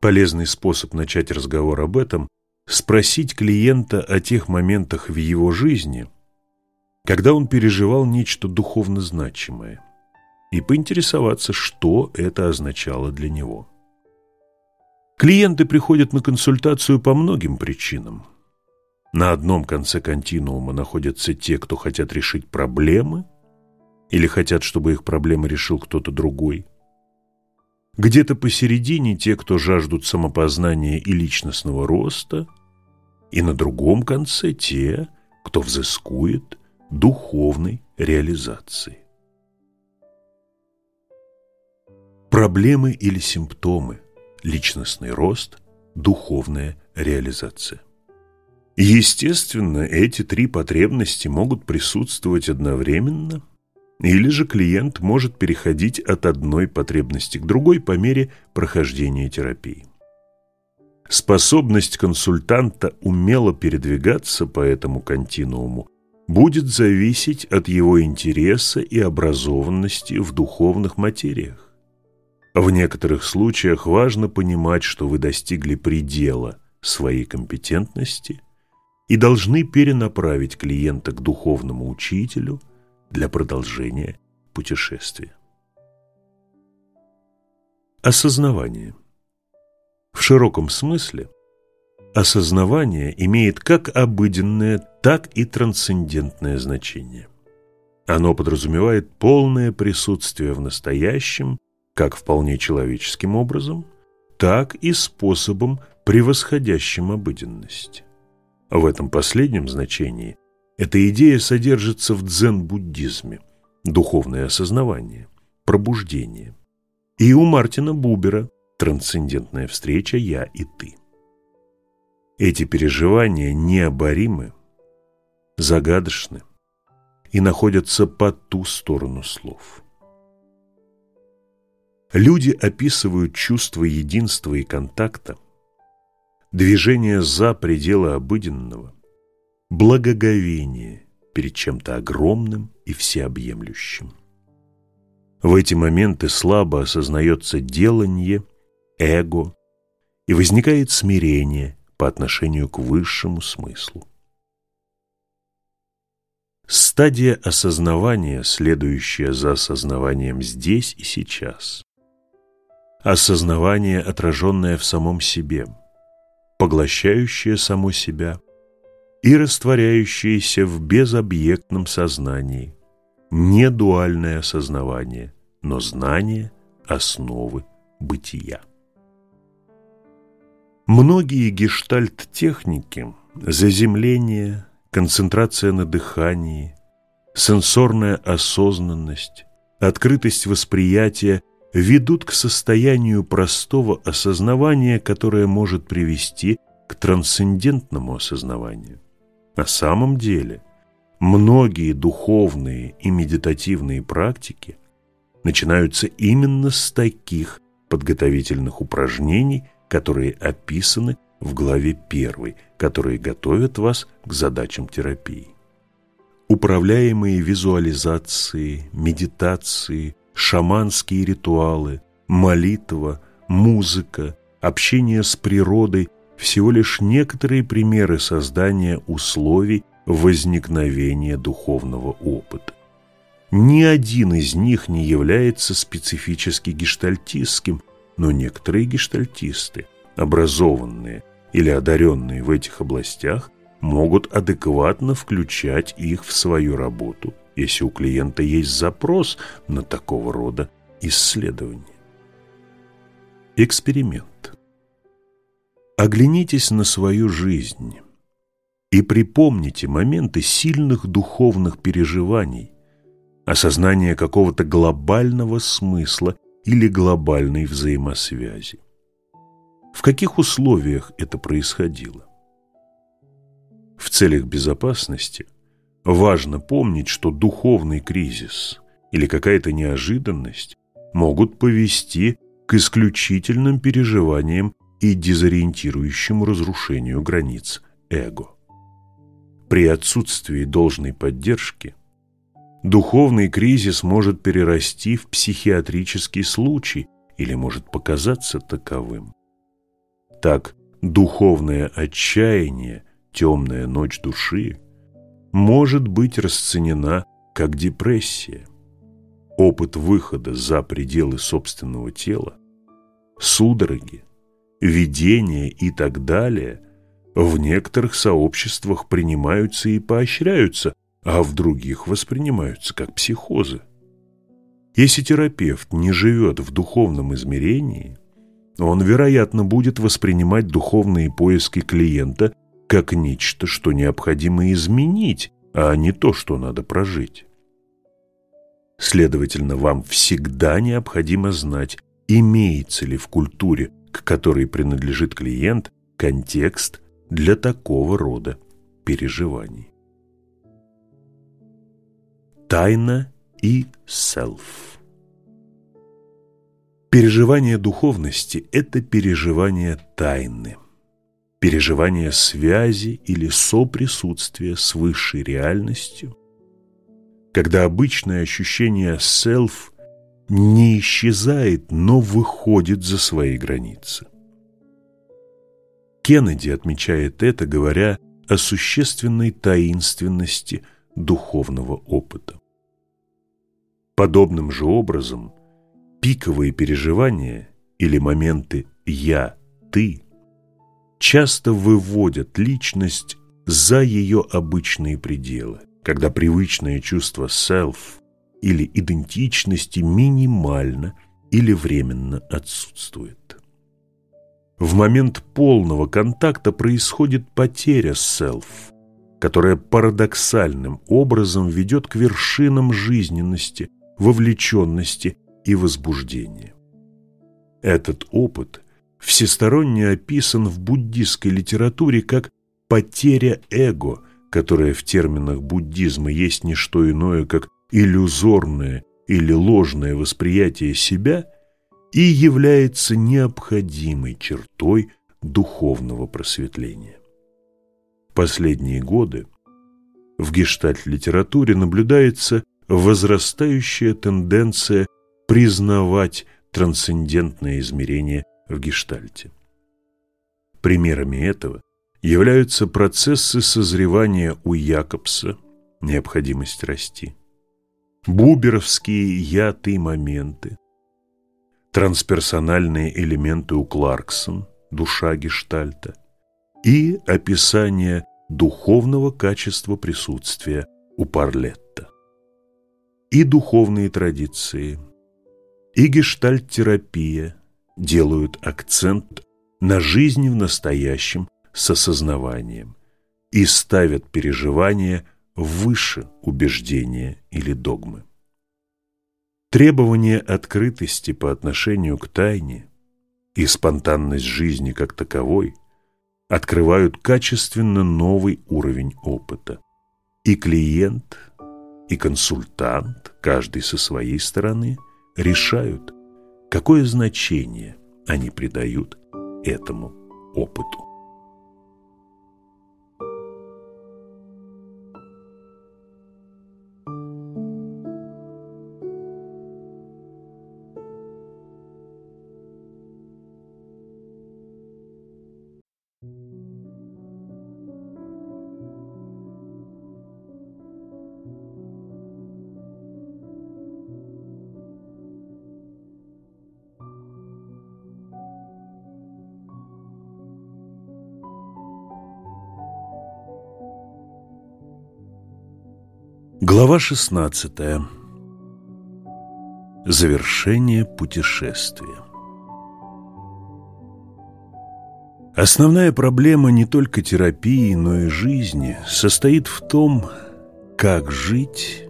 Полезный способ начать разговор об этом – спросить клиента о тех моментах в его жизни, когда он переживал нечто духовно значимое, и поинтересоваться, что это означало для него. Клиенты приходят на консультацию по многим причинам – на одном конце континуума находятся те, кто хотят решить проблемы или хотят, чтобы их проблемы решил кто-то другой. Где-то посередине те, кто жаждут самопознания и личностного роста, и на другом конце те, кто взыскует духовной реализации. Проблемы или симптомы, личностный рост, духовная реализация. Естественно, эти три потребности могут присутствовать одновременно, или же клиент может переходить от одной потребности к другой по мере прохождения терапии. Способность консультанта умело передвигаться по этому континууму будет зависеть от его интереса и образованности в духовных материях. В некоторых случаях важно понимать, что вы достигли предела своей компетентности – и должны перенаправить клиента к духовному учителю для продолжения путешествия. Осознавание. В широком смысле осознавание имеет как обыденное, так и трансцендентное значение. Оно подразумевает полное присутствие в настоящем, как вполне человеческим образом, так и способом, превосходящим обыденность. В этом последнем значении эта идея содержится в дзен-буддизме – духовное осознавание, пробуждение. И у Мартина Бубера – трансцендентная встреча «Я и ты». Эти переживания необоримы, загадочны и находятся по ту сторону слов. Люди описывают чувство единства и контакта – движение за пределы обыденного, благоговение перед чем-то огромным и всеобъемлющим. В эти моменты слабо осознается деланье, эго, и возникает смирение по отношению к высшему смыслу. Стадия осознавания, следующая за осознаванием здесь и сейчас, осознавание, отраженное в самом себе, поглощающее само себя и растворяющееся в безобъектном сознании, не дуальное осознавание, но знание основы бытия. Многие гештальт-техники – заземление, концентрация на дыхании, сенсорная осознанность, открытость восприятия ведут к состоянию простого осознавания, которое может привести к трансцендентному осознаванию. На самом деле, многие духовные и медитативные практики начинаются именно с таких подготовительных упражнений, которые описаны в главе 1, которые готовят вас к задачам терапии. Управляемые визуализации, медитации, шаманские ритуалы, молитва, музыка, общение с природой – всего лишь некоторые примеры создания условий возникновения духовного опыта. Ни один из них не является специфически гештальтистским, но некоторые гештальтисты, образованные или одаренные в этих областях, могут адекватно включать их в свою работу, если у клиента есть запрос на такого рода исследование. Эксперимент. Оглянитесь на свою жизнь и припомните моменты сильных духовных переживаний, осознание какого-то глобального смысла или глобальной взаимосвязи. В каких условиях это происходило? В целях безопасности важно помнить, что духовный кризис или какая-то неожиданность могут повести к исключительным переживаниям и дезориентирующему разрушению границ эго. При отсутствии должной поддержки духовный кризис может перерасти в психиатрический случай или может показаться таковым. Так, духовное отчаяние, темная ночь души, может быть расценена как депрессия. Опыт выхода за пределы собственного тела, судороги, видения и так далее в некоторых сообществах принимаются и поощряются, а в других воспринимаются как психозы. Если терапевт не живет в духовном измерении, он, вероятно, будет воспринимать духовные поиски клиента как нечто, что необходимо изменить, а не то, что надо прожить. Следовательно, вам всегда необходимо знать, имеется ли в культуре, к которой принадлежит клиент, контекст для такого рода переживаний. Тайна и селф. Переживание духовности – это переживание тайны, переживание связи или соприсутствия с высшей реальностью, когда обычное ощущение «селф» не исчезает, но выходит за свои границы. Кеннеди отмечает это, говоря о существенной таинственности духовного опыта. Подобным же образом – пиковые переживания или моменты «я», «ты» часто выводят личность за ее обычные пределы, когда привычное чувство «self» или идентичности минимально или временно отсутствует. В момент полного контакта происходит потеря «self», которая парадоксальным образом ведет к вершинам жизненности, вовлеченности и возбуждение. Этот опыт всесторонне описан в буддистской литературе как потеря эго, которая в терминах буддизма есть не что иное, как иллюзорное или ложное восприятие себя и является необходимой чертой духовного просветления. Последние годы в гештальт-литературе наблюдается возрастающая тенденция признавать трансцендентное измерение в гештальте. Примерами этого являются процессы созревания у Якобса, необходимость расти, буберовские «я-ты» моменты, трансперсональные элементы у Кларксон, душа гештальта, и описание духовного качества присутствия у Парлетта. И духовные традиции, и гештальт-терапия делают акцент на жизни в настоящем с осознаванием и ставят переживания выше убеждения или догмы. Требование открытости по отношению к тайне и спонтанность жизни как таковой открывают качественно новый уровень опыта. И клиент, и консультант, каждый со своей стороны, решают, какое значение они придают этому опыту. Глава 16. Завершение путешествия. Основная проблема не только терапии, но и жизни состоит в том, как жить,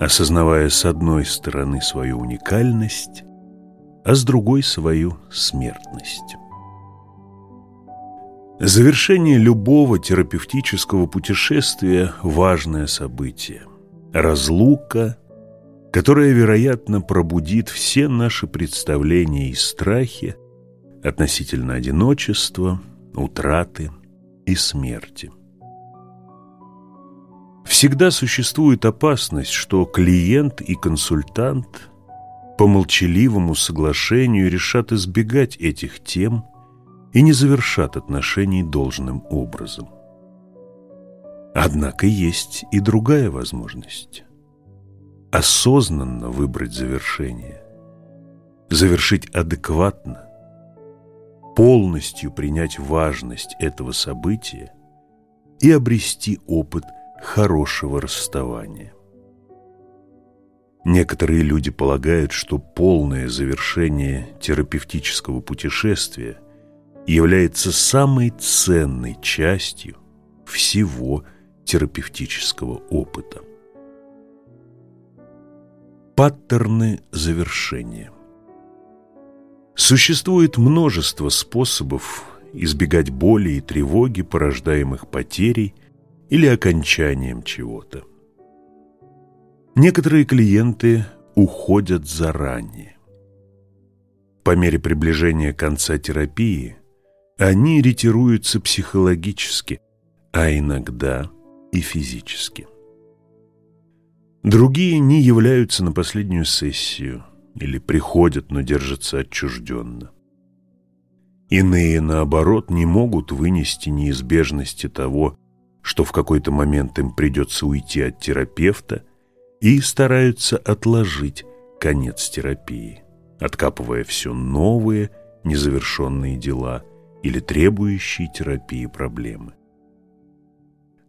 осознавая с одной стороны свою уникальность, а с другой свою смертность. Завершение любого терапевтического путешествия – важное событие. Разлука, которая, вероятно, пробудит все наши представления и страхи относительно одиночества, утраты и смерти. Всегда существует опасность, что клиент и консультант по молчаливому соглашению решат избегать этих тем – и не завершат отношений должным образом. Однако есть и другая возможность. Осознанно выбрать завершение. Завершить адекватно. Полностью принять важность этого события и обрести опыт хорошего расставания. Некоторые люди полагают, что полное завершение терапевтического путешествия – является самой ценной частью всего терапевтического опыта. Паттерны завершения Существует множество способов избегать боли и тревоги, порождаемых потерей или окончанием чего-то. Некоторые клиенты уходят заранее. По мере приближения конца терапии они ретируются психологически, а иногда и физически. Другие не являются на последнюю сессию или приходят, но держатся отчужденно. Иные, наоборот, не могут вынести неизбежности того, что в какой-то момент им придется уйти от терапевта и стараются отложить конец терапии, откапывая все новые незавершенные дела – или требующие терапии проблемы.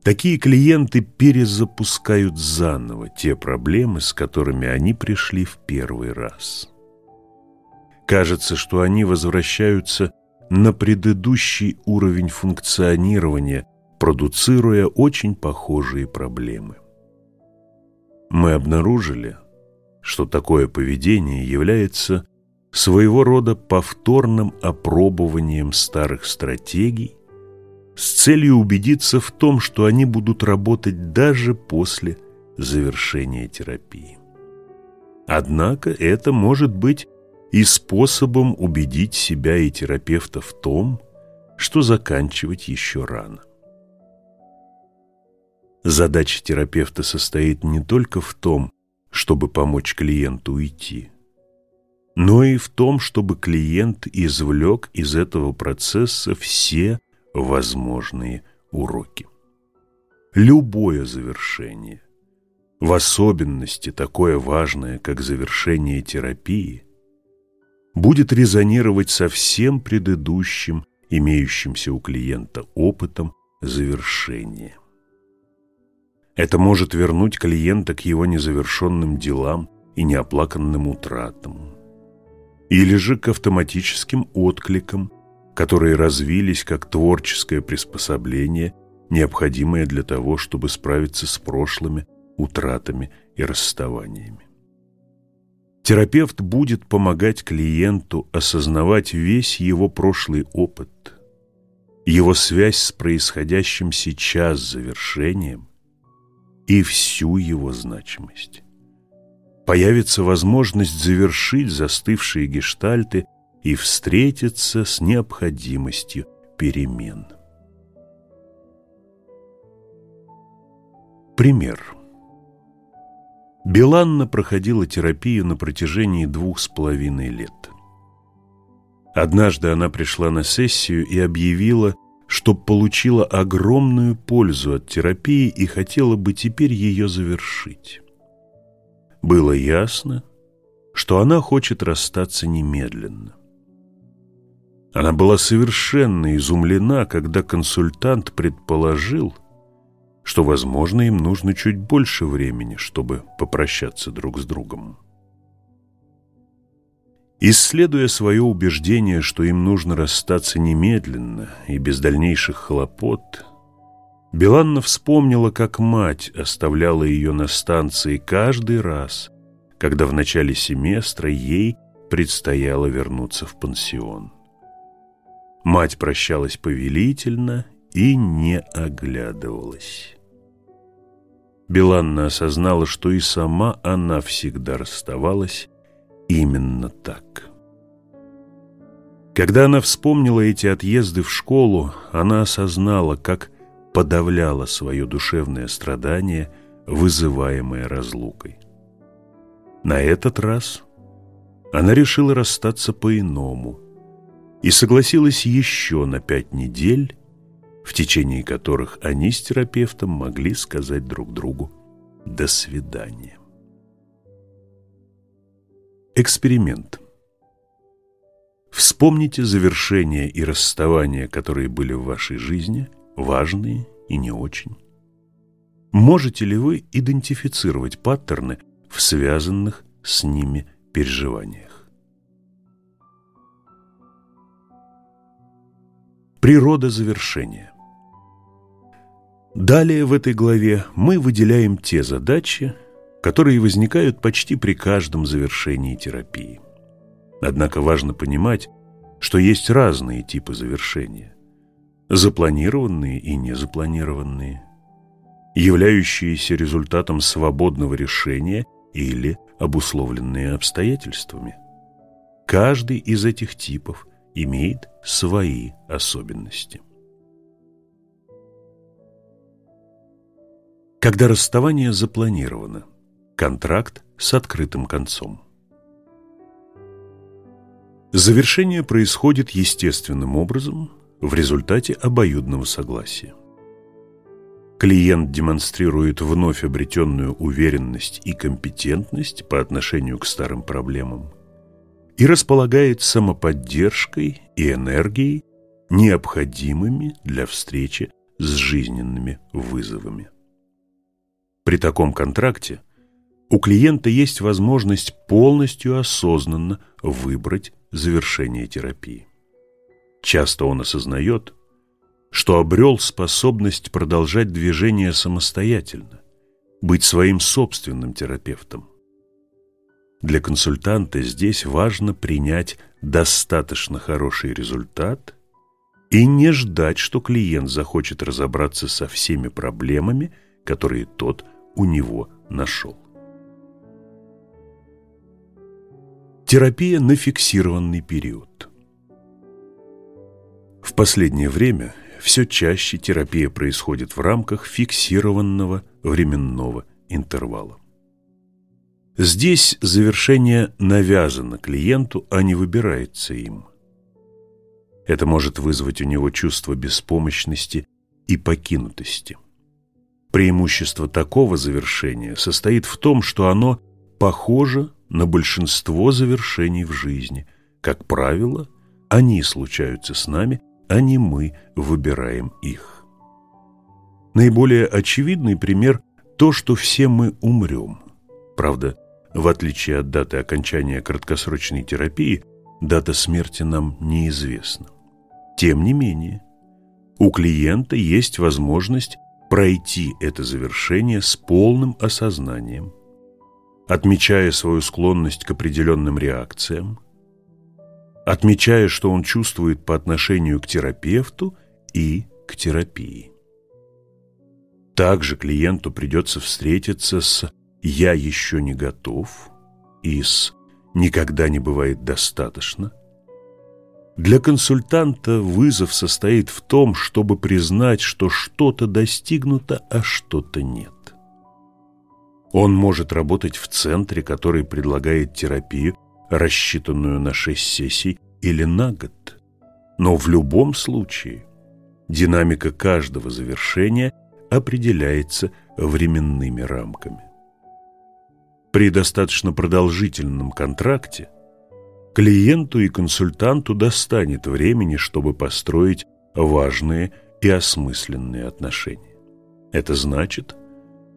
Такие клиенты перезапускают заново те проблемы, с которыми они пришли в первый раз. Кажется, что они возвращаются на предыдущий уровень функционирования, продуцируя очень похожие проблемы. Мы обнаружили, что такое поведение является своего рода повторным опробованием старых стратегий с целью убедиться в том, что они будут работать даже после завершения терапии. Однако это может быть и способом убедить себя и терапевта в том, что заканчивать еще рано. Задача терапевта состоит не только в том, чтобы помочь клиенту уйти – но и в том, чтобы клиент извлек из этого процесса все возможные уроки. Любое завершение, в особенности такое важное, как завершение терапии, будет резонировать со всем предыдущим, имеющимся у клиента опытом завершения. Это может вернуть клиента к его незавершенным делам и неоплаканным утратам. Или же к автоматическим откликам, которые развились как творческое приспособление, необходимое для того, чтобы справиться с прошлыми утратами и расставаниями. Терапевт будет помогать клиенту осознавать весь его прошлый опыт, его связь с происходящим сейчас завершением и всю его значимость. Появится возможность завершить застывшие гештальты и встретиться с необходимостью перемен. Пример. Биланна проходила терапию на протяжении двух с половиной лет. Однажды она пришла на сессию и объявила, что получила огромную пользу от терапии и хотела бы теперь ее завершить. Было ясно, что она хочет расстаться немедленно. Она была совершенно изумлена, когда консультант предположил – что, возможно, им нужно чуть больше времени, чтобы попрощаться друг с другом. Исследуя свое убеждение, что им нужно расстаться немедленно и без дальнейших хлопот, Беланна вспомнила, как мать оставляла ее на станции каждый раз, когда в начале семестра ей предстояло вернуться в пансион. Мать прощалась повелительно и не оглядывалась. Беланна осознала, что и сама она всегда расставалась именно так. Когда она вспомнила эти отъезды в школу, она осознала, как подавляла свое душевное страдание, вызываемое разлукой. На этот раз она решила расстаться по-иному и согласилась еще на пять недель в течение которых они с терапевтом могли сказать друг другу «до свидания». Эксперимент. Вспомните завершения и расставания, которые были в вашей жизни, важные и не очень. Можете ли вы идентифицировать паттерны в связанных с ними переживаниях? Природа завершения Далее в этой главе мы выделяем те задачи, которые возникают почти при каждом завершении терапии. Однако важно понимать, что есть разные типы завершения. Запланированные и незапланированные, являющиеся результатом свободного решения или обусловленные обстоятельствами. Каждый из этих типов имеет свои особенности. когда расставание запланировано, контракт с открытым концом. Завершение происходит естественным образом в результате обоюдного согласия. Клиент демонстрирует вновь обретенную уверенность и компетентность по отношению к старым проблемам и располагает самоподдержкой и энергией, необходимыми для встречи с жизненными вызовами. При таком контракте у клиента есть возможность полностью осознанно выбрать завершение терапии. Часто он осознает, что обрел способность продолжать движение самостоятельно, быть своим собственным терапевтом. Для консультанта здесь важно принять достаточно хороший результат и не ждать, что клиент захочет разобраться со всеми проблемами, которые тот у него нашел. Терапия на фиксированный период. В последнее время все чаще терапия происходит в рамках фиксированного временного интервала. Здесь завершение навязано клиенту, а не выбирается им. Это может вызвать у него чувство беспомощности и покинутости. Преимущество такого завершения состоит в том, что оно похоже на большинство завершений в жизни, Как правило, они случаются с нами, а не мы выбираем их. Наиболее очевидный пример – то, что все мы умрем. Правда, в отличие от даты окончания краткосрочной терапии, дата смерти нам неизвестна. Тем не менее, у клиента есть возможность пройти это завершение с полным осознанием, отмечая свою склонность к определенным реакциям, отмечая, что он чувствует по отношению к терапевту и к терапии. Также клиенту придется встретиться с «я еще не готов» и с «никогда не бывает достаточно». Для консультанта вызов состоит в том, чтобы признать, что что-то достигнуто, а что-то нет. Он может работать в центре, который предлагает терапию, рассчитанную на 6 сессий или на год. Но в любом случае динамика каждого завершения определяется временными рамками. При достаточно продолжительном контракте клиенту и консультанту достанет времени, чтобы построить важные и осмысленные отношения. Это значит,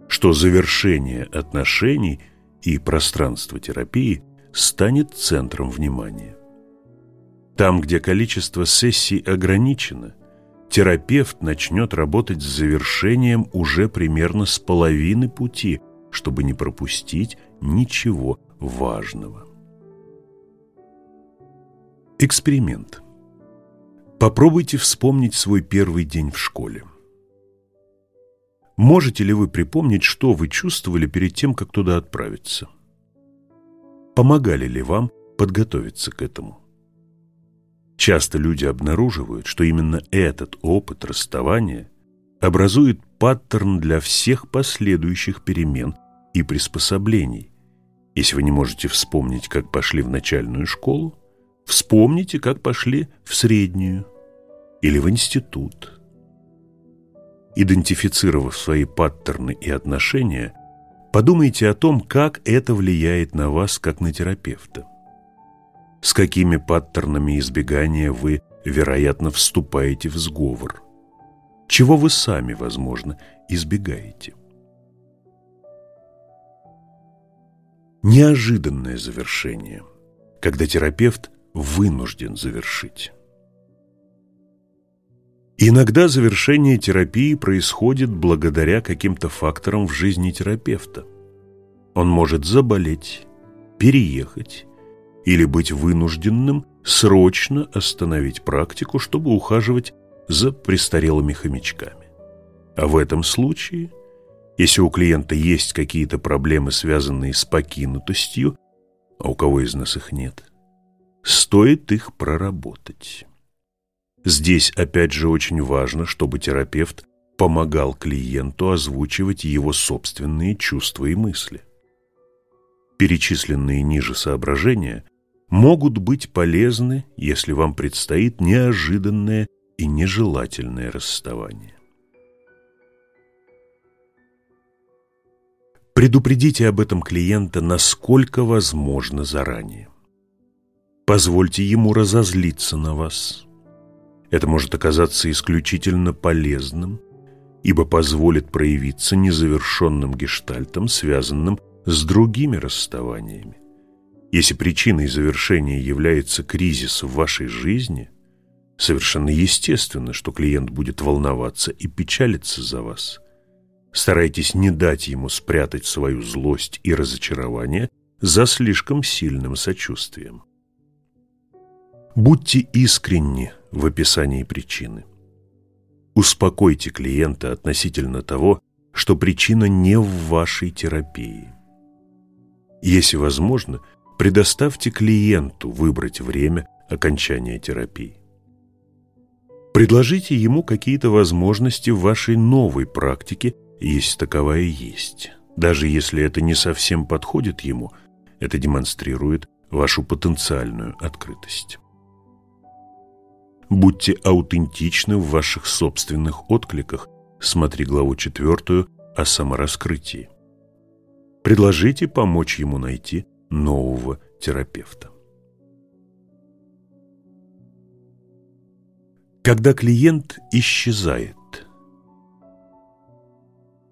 что завершение отношений и пространство терапии станет центром внимания. Там, где количество сессий ограничено, терапевт начнет работать с завершением уже примерно с половины пути, чтобы не пропустить ничего важного. Эксперимент. Попробуйте вспомнить свой первый день в школе. Можете ли вы припомнить, что вы чувствовали перед тем, как туда отправиться? Помогали ли вам подготовиться к этому? Часто люди обнаруживают, что именно этот опыт расставания образует паттерн для всех последующих перемен и приспособлений. Если вы не можете вспомнить, как пошли в начальную школу, вспомните, как пошли в среднюю или в институт. Идентифицировав свои паттерны и отношения, подумайте о том, как это влияет на вас, как на терапевта. С какими паттернами избегания вы, вероятно, вступаете в сговор? Чего вы сами, возможно, избегаете? Неожиданное завершение, когда терапевт вынужден завершить. Иногда завершение терапии происходит благодаря каким-то факторам в жизни терапевта. Он может заболеть, переехать или быть вынужденным срочно остановить практику, чтобы ухаживать за престарелыми хомячками. А в этом случае, если у клиента есть какие-то проблемы, связанные с покинутостью, а у кого из нас их нет, стоит их проработать. Здесь опять же очень важно, чтобы терапевт помогал клиенту озвучивать его собственные чувства и мысли. Перечисленные ниже соображения могут быть полезны, если вам предстоит неожиданное и нежелательное расставание. Предупредите об этом клиента насколько возможно заранее. Позвольте ему разозлиться на вас. Это может оказаться исключительно полезным, ибо позволит проявиться незавершенным гештальтом, связанным с другими расставаниями. Если причиной завершения является кризис в вашей жизни, совершенно естественно, что клиент будет волноваться и печалиться за вас. Старайтесь не дать ему спрятать свою злость и разочарование за слишком сильным сочувствием. Будьте искренни в описании причины. Успокойте клиента относительно того, что причина не в вашей терапии. Если возможно, предоставьте клиенту выбрать время окончания терапии. Предложите ему какие-то возможности в вашей новой практике, если таковая есть. Даже если это не совсем подходит ему, это демонстрирует вашу потенциальную открытость. Будьте аутентичны в ваших собственных откликах. Смотри главу четвертую о самораскрытии. Предложите помочь ему найти нового терапевта. Когда клиент исчезает.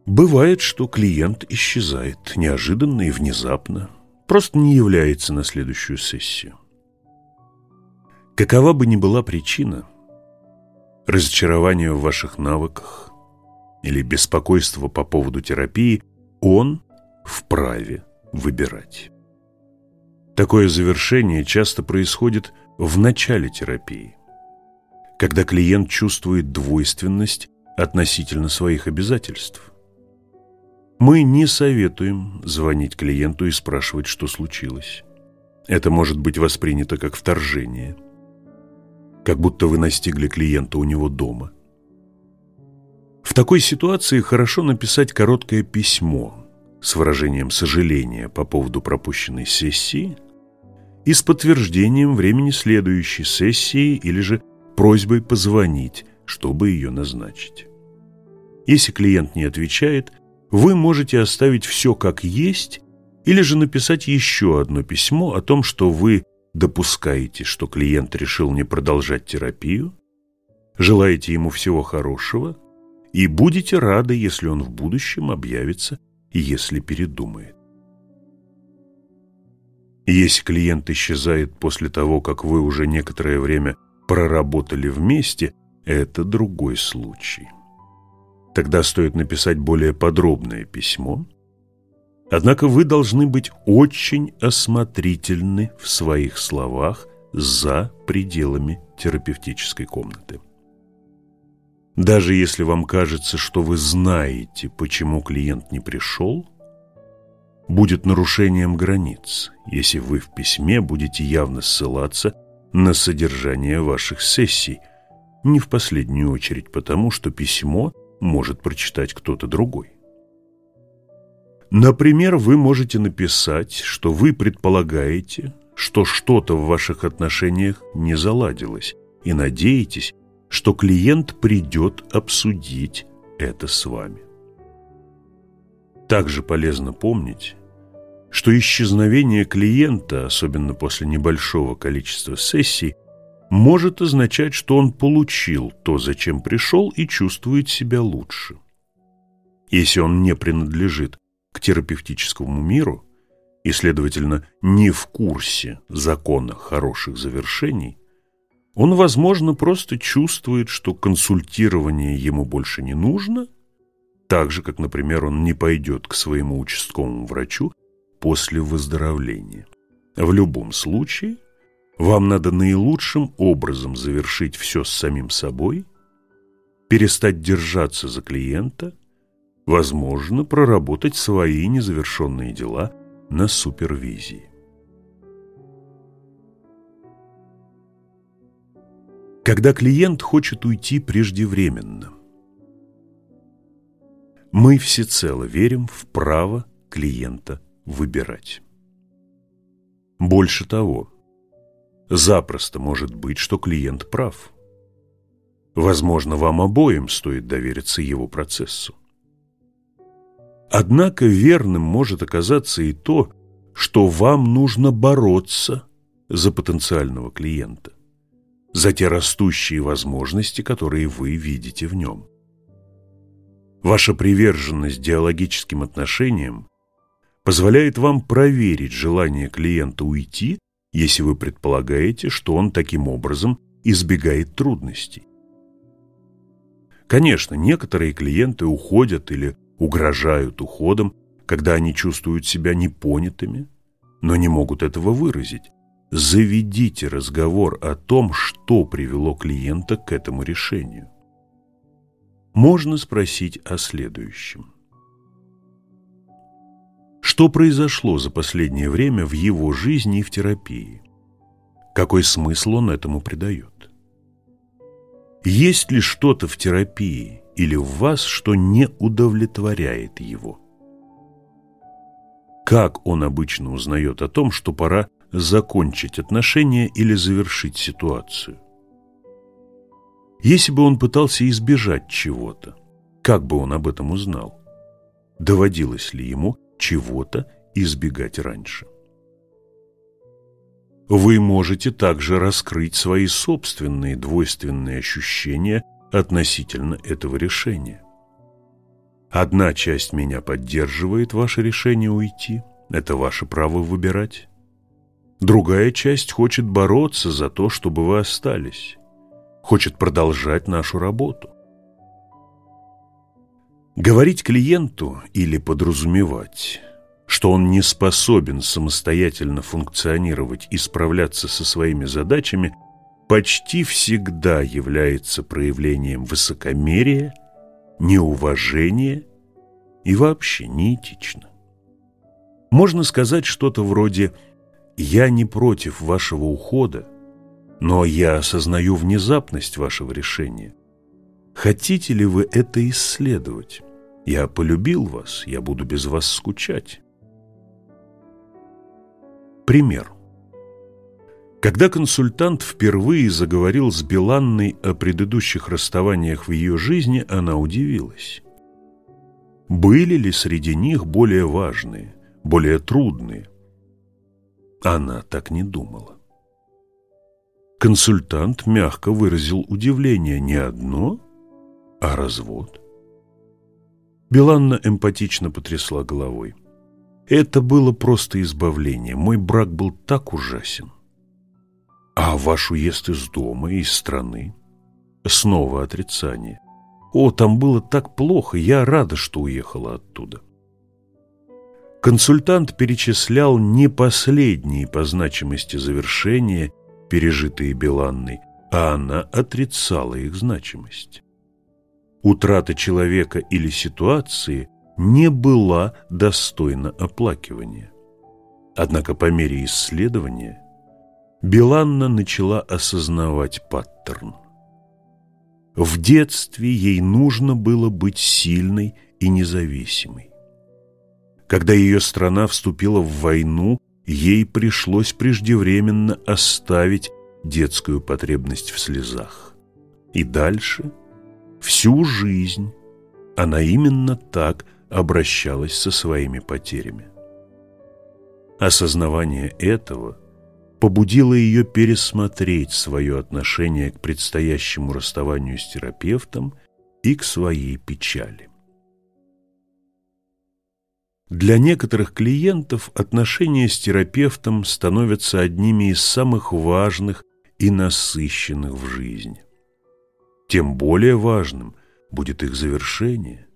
Бывает, что клиент исчезает неожиданно и внезапно, просто не является на следующую сессию. Какова бы ни была причина, разочарование в ваших навыках или беспокойство по поводу терапии, он вправе выбирать. Такое завершение часто происходит в начале терапии, когда клиент чувствует двойственность относительно своих обязательств. Мы не советуем звонить клиенту и спрашивать, что случилось. Это может быть воспринято как вторжение, как будто вы настигли клиента у него дома. В такой ситуации хорошо написать короткое письмо с выражением сожаления по поводу пропущенной сессии – и с подтверждением времени следующей сессии или же просьбой позвонить, чтобы ее назначить. Если клиент не отвечает, вы можете оставить все как есть или же написать еще одно письмо о том, что вы допускаете, что клиент решил не продолжать терапию, желаете ему всего хорошего и будете рады, если он в будущем объявится, если передумает. Если клиент исчезает после того, как вы уже некоторое время проработали вместе, это другой случай. Тогда стоит написать более подробное письмо. Однако вы должны быть очень осмотрительны в своих словах за пределами терапевтической комнаты. Даже если вам кажется, что вы знаете, почему клиент не пришел – будет нарушением границ, если вы в письме будете явно ссылаться на содержание ваших сессий, не в последнюю очередь потому, что письмо может прочитать кто-то другой. Например, вы можете написать, что вы предполагаете, что что-то в ваших отношениях не заладилось, и надеетесь, что клиент придет обсудить это с вами. Также полезно помнить, что исчезновение клиента, особенно после небольшого количества сессий, может означать, что он получил то, зачем пришел, и чувствует себя лучше. Если он не принадлежит терапевтическому миру и, следовательно, не в курсе закона хороших завершений, он, возможно, просто чувствует, что консультирование ему больше не нужно, так же, как, например, он не пойдет к своему участковому врачу после выздоровления. В любом случае, вам надо наилучшим образом завершить все с самим собой, перестать держаться за клиента, возможно, проработать свои незавершенные дела на супервизии. Когда клиент хочет уйти преждевременно, мы всецело верим в право клиента выбирать. Больше того, запросто может быть, что клиент прав. Возможно, вам обоим стоит довериться его процессу. Однако верным может оказаться и то, что вам нужно бороться за потенциального клиента, за те растущие возможности, которые вы видите в нем. Ваша приверженность диалогическим отношениям позволяет вам проверить желание клиента уйти, если вы предполагаете, что он таким образом избегает трудностей. Конечно, некоторые клиенты уходят или угрожают уходом, когда они чувствуют себя непонятыми, но не могут этого выразить. Заведите разговор о том, что привело клиента к этому решению. Можно спросить о следующем. Что произошло за последнее время в его жизни и в терапии? Какой смысл он этому придает? Есть ли что-то в терапии или в вас, что не удовлетворяет его? Как он обычно узнает о том, что пора закончить отношения или завершить ситуацию? Если бы он пытался избежать чего-то, как бы он об этом узнал? Доводилось ли ему чего-то избегать раньше. вы можете также раскрыть свои собственные двойственные ощущения относительно этого решения. Одна часть меня поддерживает ваше решение уйти. Это ваше право выбирать. Другая часть хочет бороться за то, чтобы вы остались. Хочет продолжать нашу работу. Говорить клиенту или подразумевать, что он не способен самостоятельно функционировать и справляться со своими задачами, почти всегда является проявлением высокомерия – неуважение и вообще неэтично. Можно сказать что-то вроде «Я не против вашего ухода, но я осознаю внезапность вашего решения. Хотите ли вы это исследовать? Я полюбил вас, я буду без вас скучать». Пример. Когда консультант впервые заговорил с Биланной о предыдущих расставаниях в ее жизни, она удивилась. Были ли среди них более важные, более трудные? Она так не думала. Консультант мягко выразил удивление не одно, а развод. Биланна эмпатично потрясла головой. Это было просто избавление. Мой брак был так ужасен. А ваш уезд из дома, из страны? Снова отрицание. О, там было так плохо, я рада, что уехала оттуда. Консультант перечислял не последние по значимости завершения, пережитые Беланной, а она отрицала их значимость. Утрата человека или ситуации не была достойна оплакивания. Однако по мере исследования – Биланна начала осознавать паттерн. В детстве ей нужно было быть сильной и независимой. Когда ее страна вступила в войну, ей пришлось преждевременно оставить детскую потребность в слезах. И дальше, всю жизнь, она именно так обращалась со своими потерями. Осознавание этого – побудило ее пересмотреть свое отношение к предстоящему расставанию с терапевтом и к своей печали. Для некоторых клиентов отношения с терапевтом становятся одними из самых важных и насыщенных в жизни. Тем более важным будет их завершение.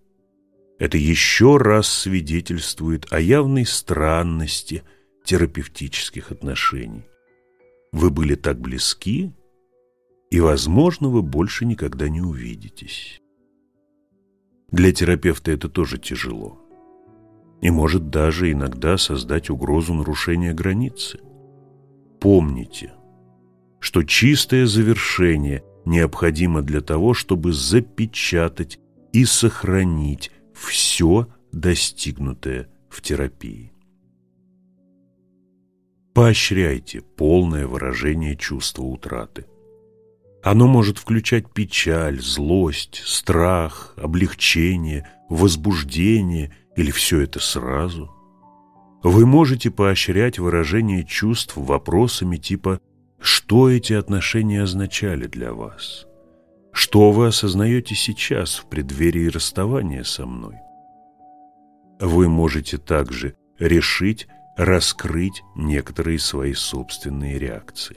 Это еще раз свидетельствует о явной странности терапевтических отношений. Вы были так близки, и, возможно, вы больше никогда не увидитесь. Для терапевта это тоже тяжело и может даже иногда создать угрозу нарушения границы. Помните, что чистое завершение необходимо для того, чтобы запечатать и сохранить все достигнутое в терапии. Поощряйте полное выражение чувства утраты. Оно может включать печаль, злость, страх, облегчение, возбуждение или все это сразу. Вы можете поощрять выражение чувств вопросами типа «Что эти отношения означали для вас?» «Что вы осознаете сейчас в преддверии расставания со мной?» Вы можете также решить раскрыть некоторые свои собственные реакции.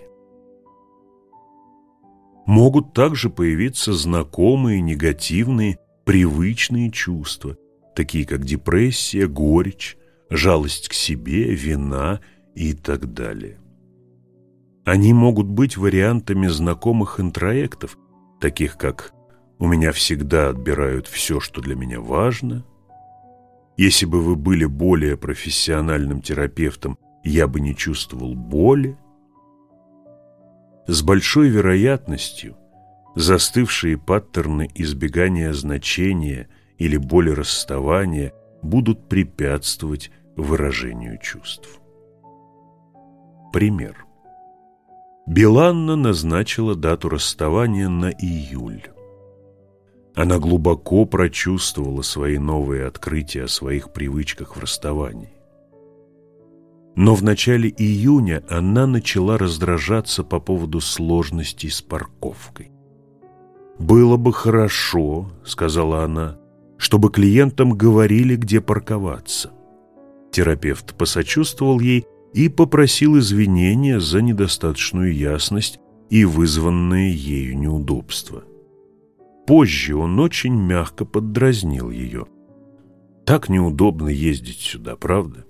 Могут также появиться знакомые негативные, привычные чувства, такие как депрессия, горечь, жалость к себе, вина и так далее. Они могут быть вариантами знакомых интроектов, таких как «у меня всегда отбирают все, что для меня важно», если бы вы были более профессиональным терапевтом, я бы не чувствовал боли. С большой вероятностью застывшие паттерны избегания значения или боли расставания будут препятствовать выражению чувств. Пример. Биланна назначила дату расставания на июль. Она глубоко прочувствовала свои новые открытия о своих привычках в расставании. Но в начале июня она начала раздражаться по поводу сложностей с парковкой. «Было бы хорошо», — сказала она, — «чтобы клиентам говорили, где парковаться». Терапевт посочувствовал ей и попросил извинения за недостаточную ясность и вызванное ею неудобство. Позже он очень мягко поддразнил ее. «Так неудобно ездить сюда, правда?»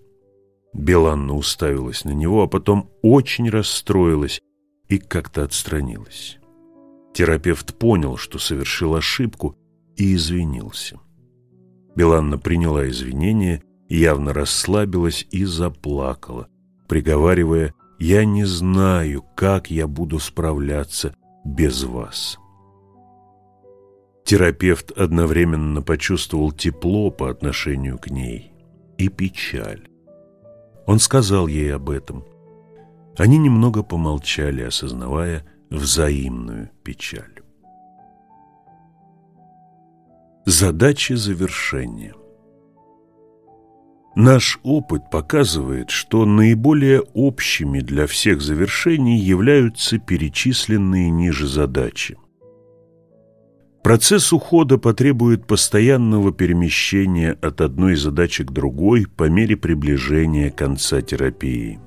Беланна уставилась на него, а потом очень расстроилась и как-то отстранилась. Терапевт понял, что совершил ошибку, и извинился. Беланна приняла извинения, явно расслабилась и заплакала, приговаривая «Я не знаю, как я буду справляться без вас». Терапевт одновременно почувствовал тепло по отношению к ней и печаль. Он сказал ей об этом. Они немного помолчали, осознавая взаимную печаль. Задачи завершения Наш опыт показывает, что наиболее общими для всех завершений являются перечисленные ниже задачи. Процесс ухода потребует постоянного перемещения от одной задачи к другой по мере приближения конца терапии.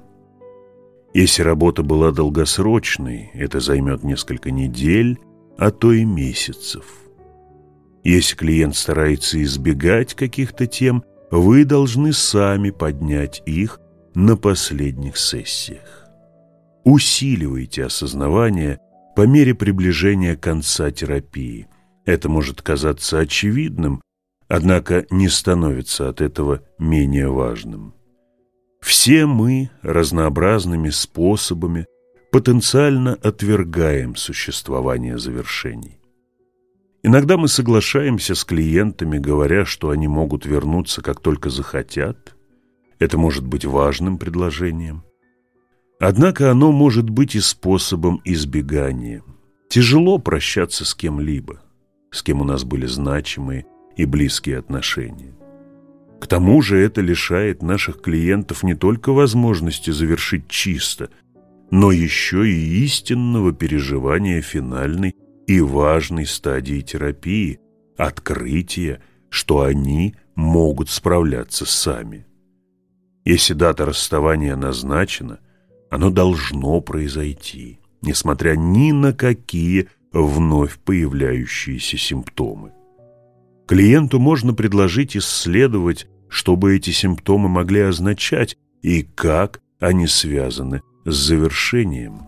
Если работа была долгосрочной, это займет несколько недель, а то и месяцев. Если клиент старается избегать каких-то тем, вы должны сами поднять их на последних сессиях. Усиливайте осознавание по мере приближения конца терапии – это может казаться очевидным, однако не становится от этого менее важным. Все мы разнообразными способами потенциально отвергаем существование завершений. Иногда мы соглашаемся с клиентами, говоря, что они могут вернуться, как только захотят. Это может быть важным предложением. Однако оно может быть и способом избегания. Тяжело прощаться с кем-либо с кем у нас были значимые и близкие отношения. К тому же это лишает наших клиентов не только возможности завершить чисто, но еще и истинного переживания финальной и важной стадии терапии, открытия, что они могут справляться сами. Если дата расставания назначена, оно должно произойти, несмотря ни на какие вновь появляющиеся симптомы. Клиенту можно предложить исследовать, что бы эти симптомы могли означать и как они связаны с завершением.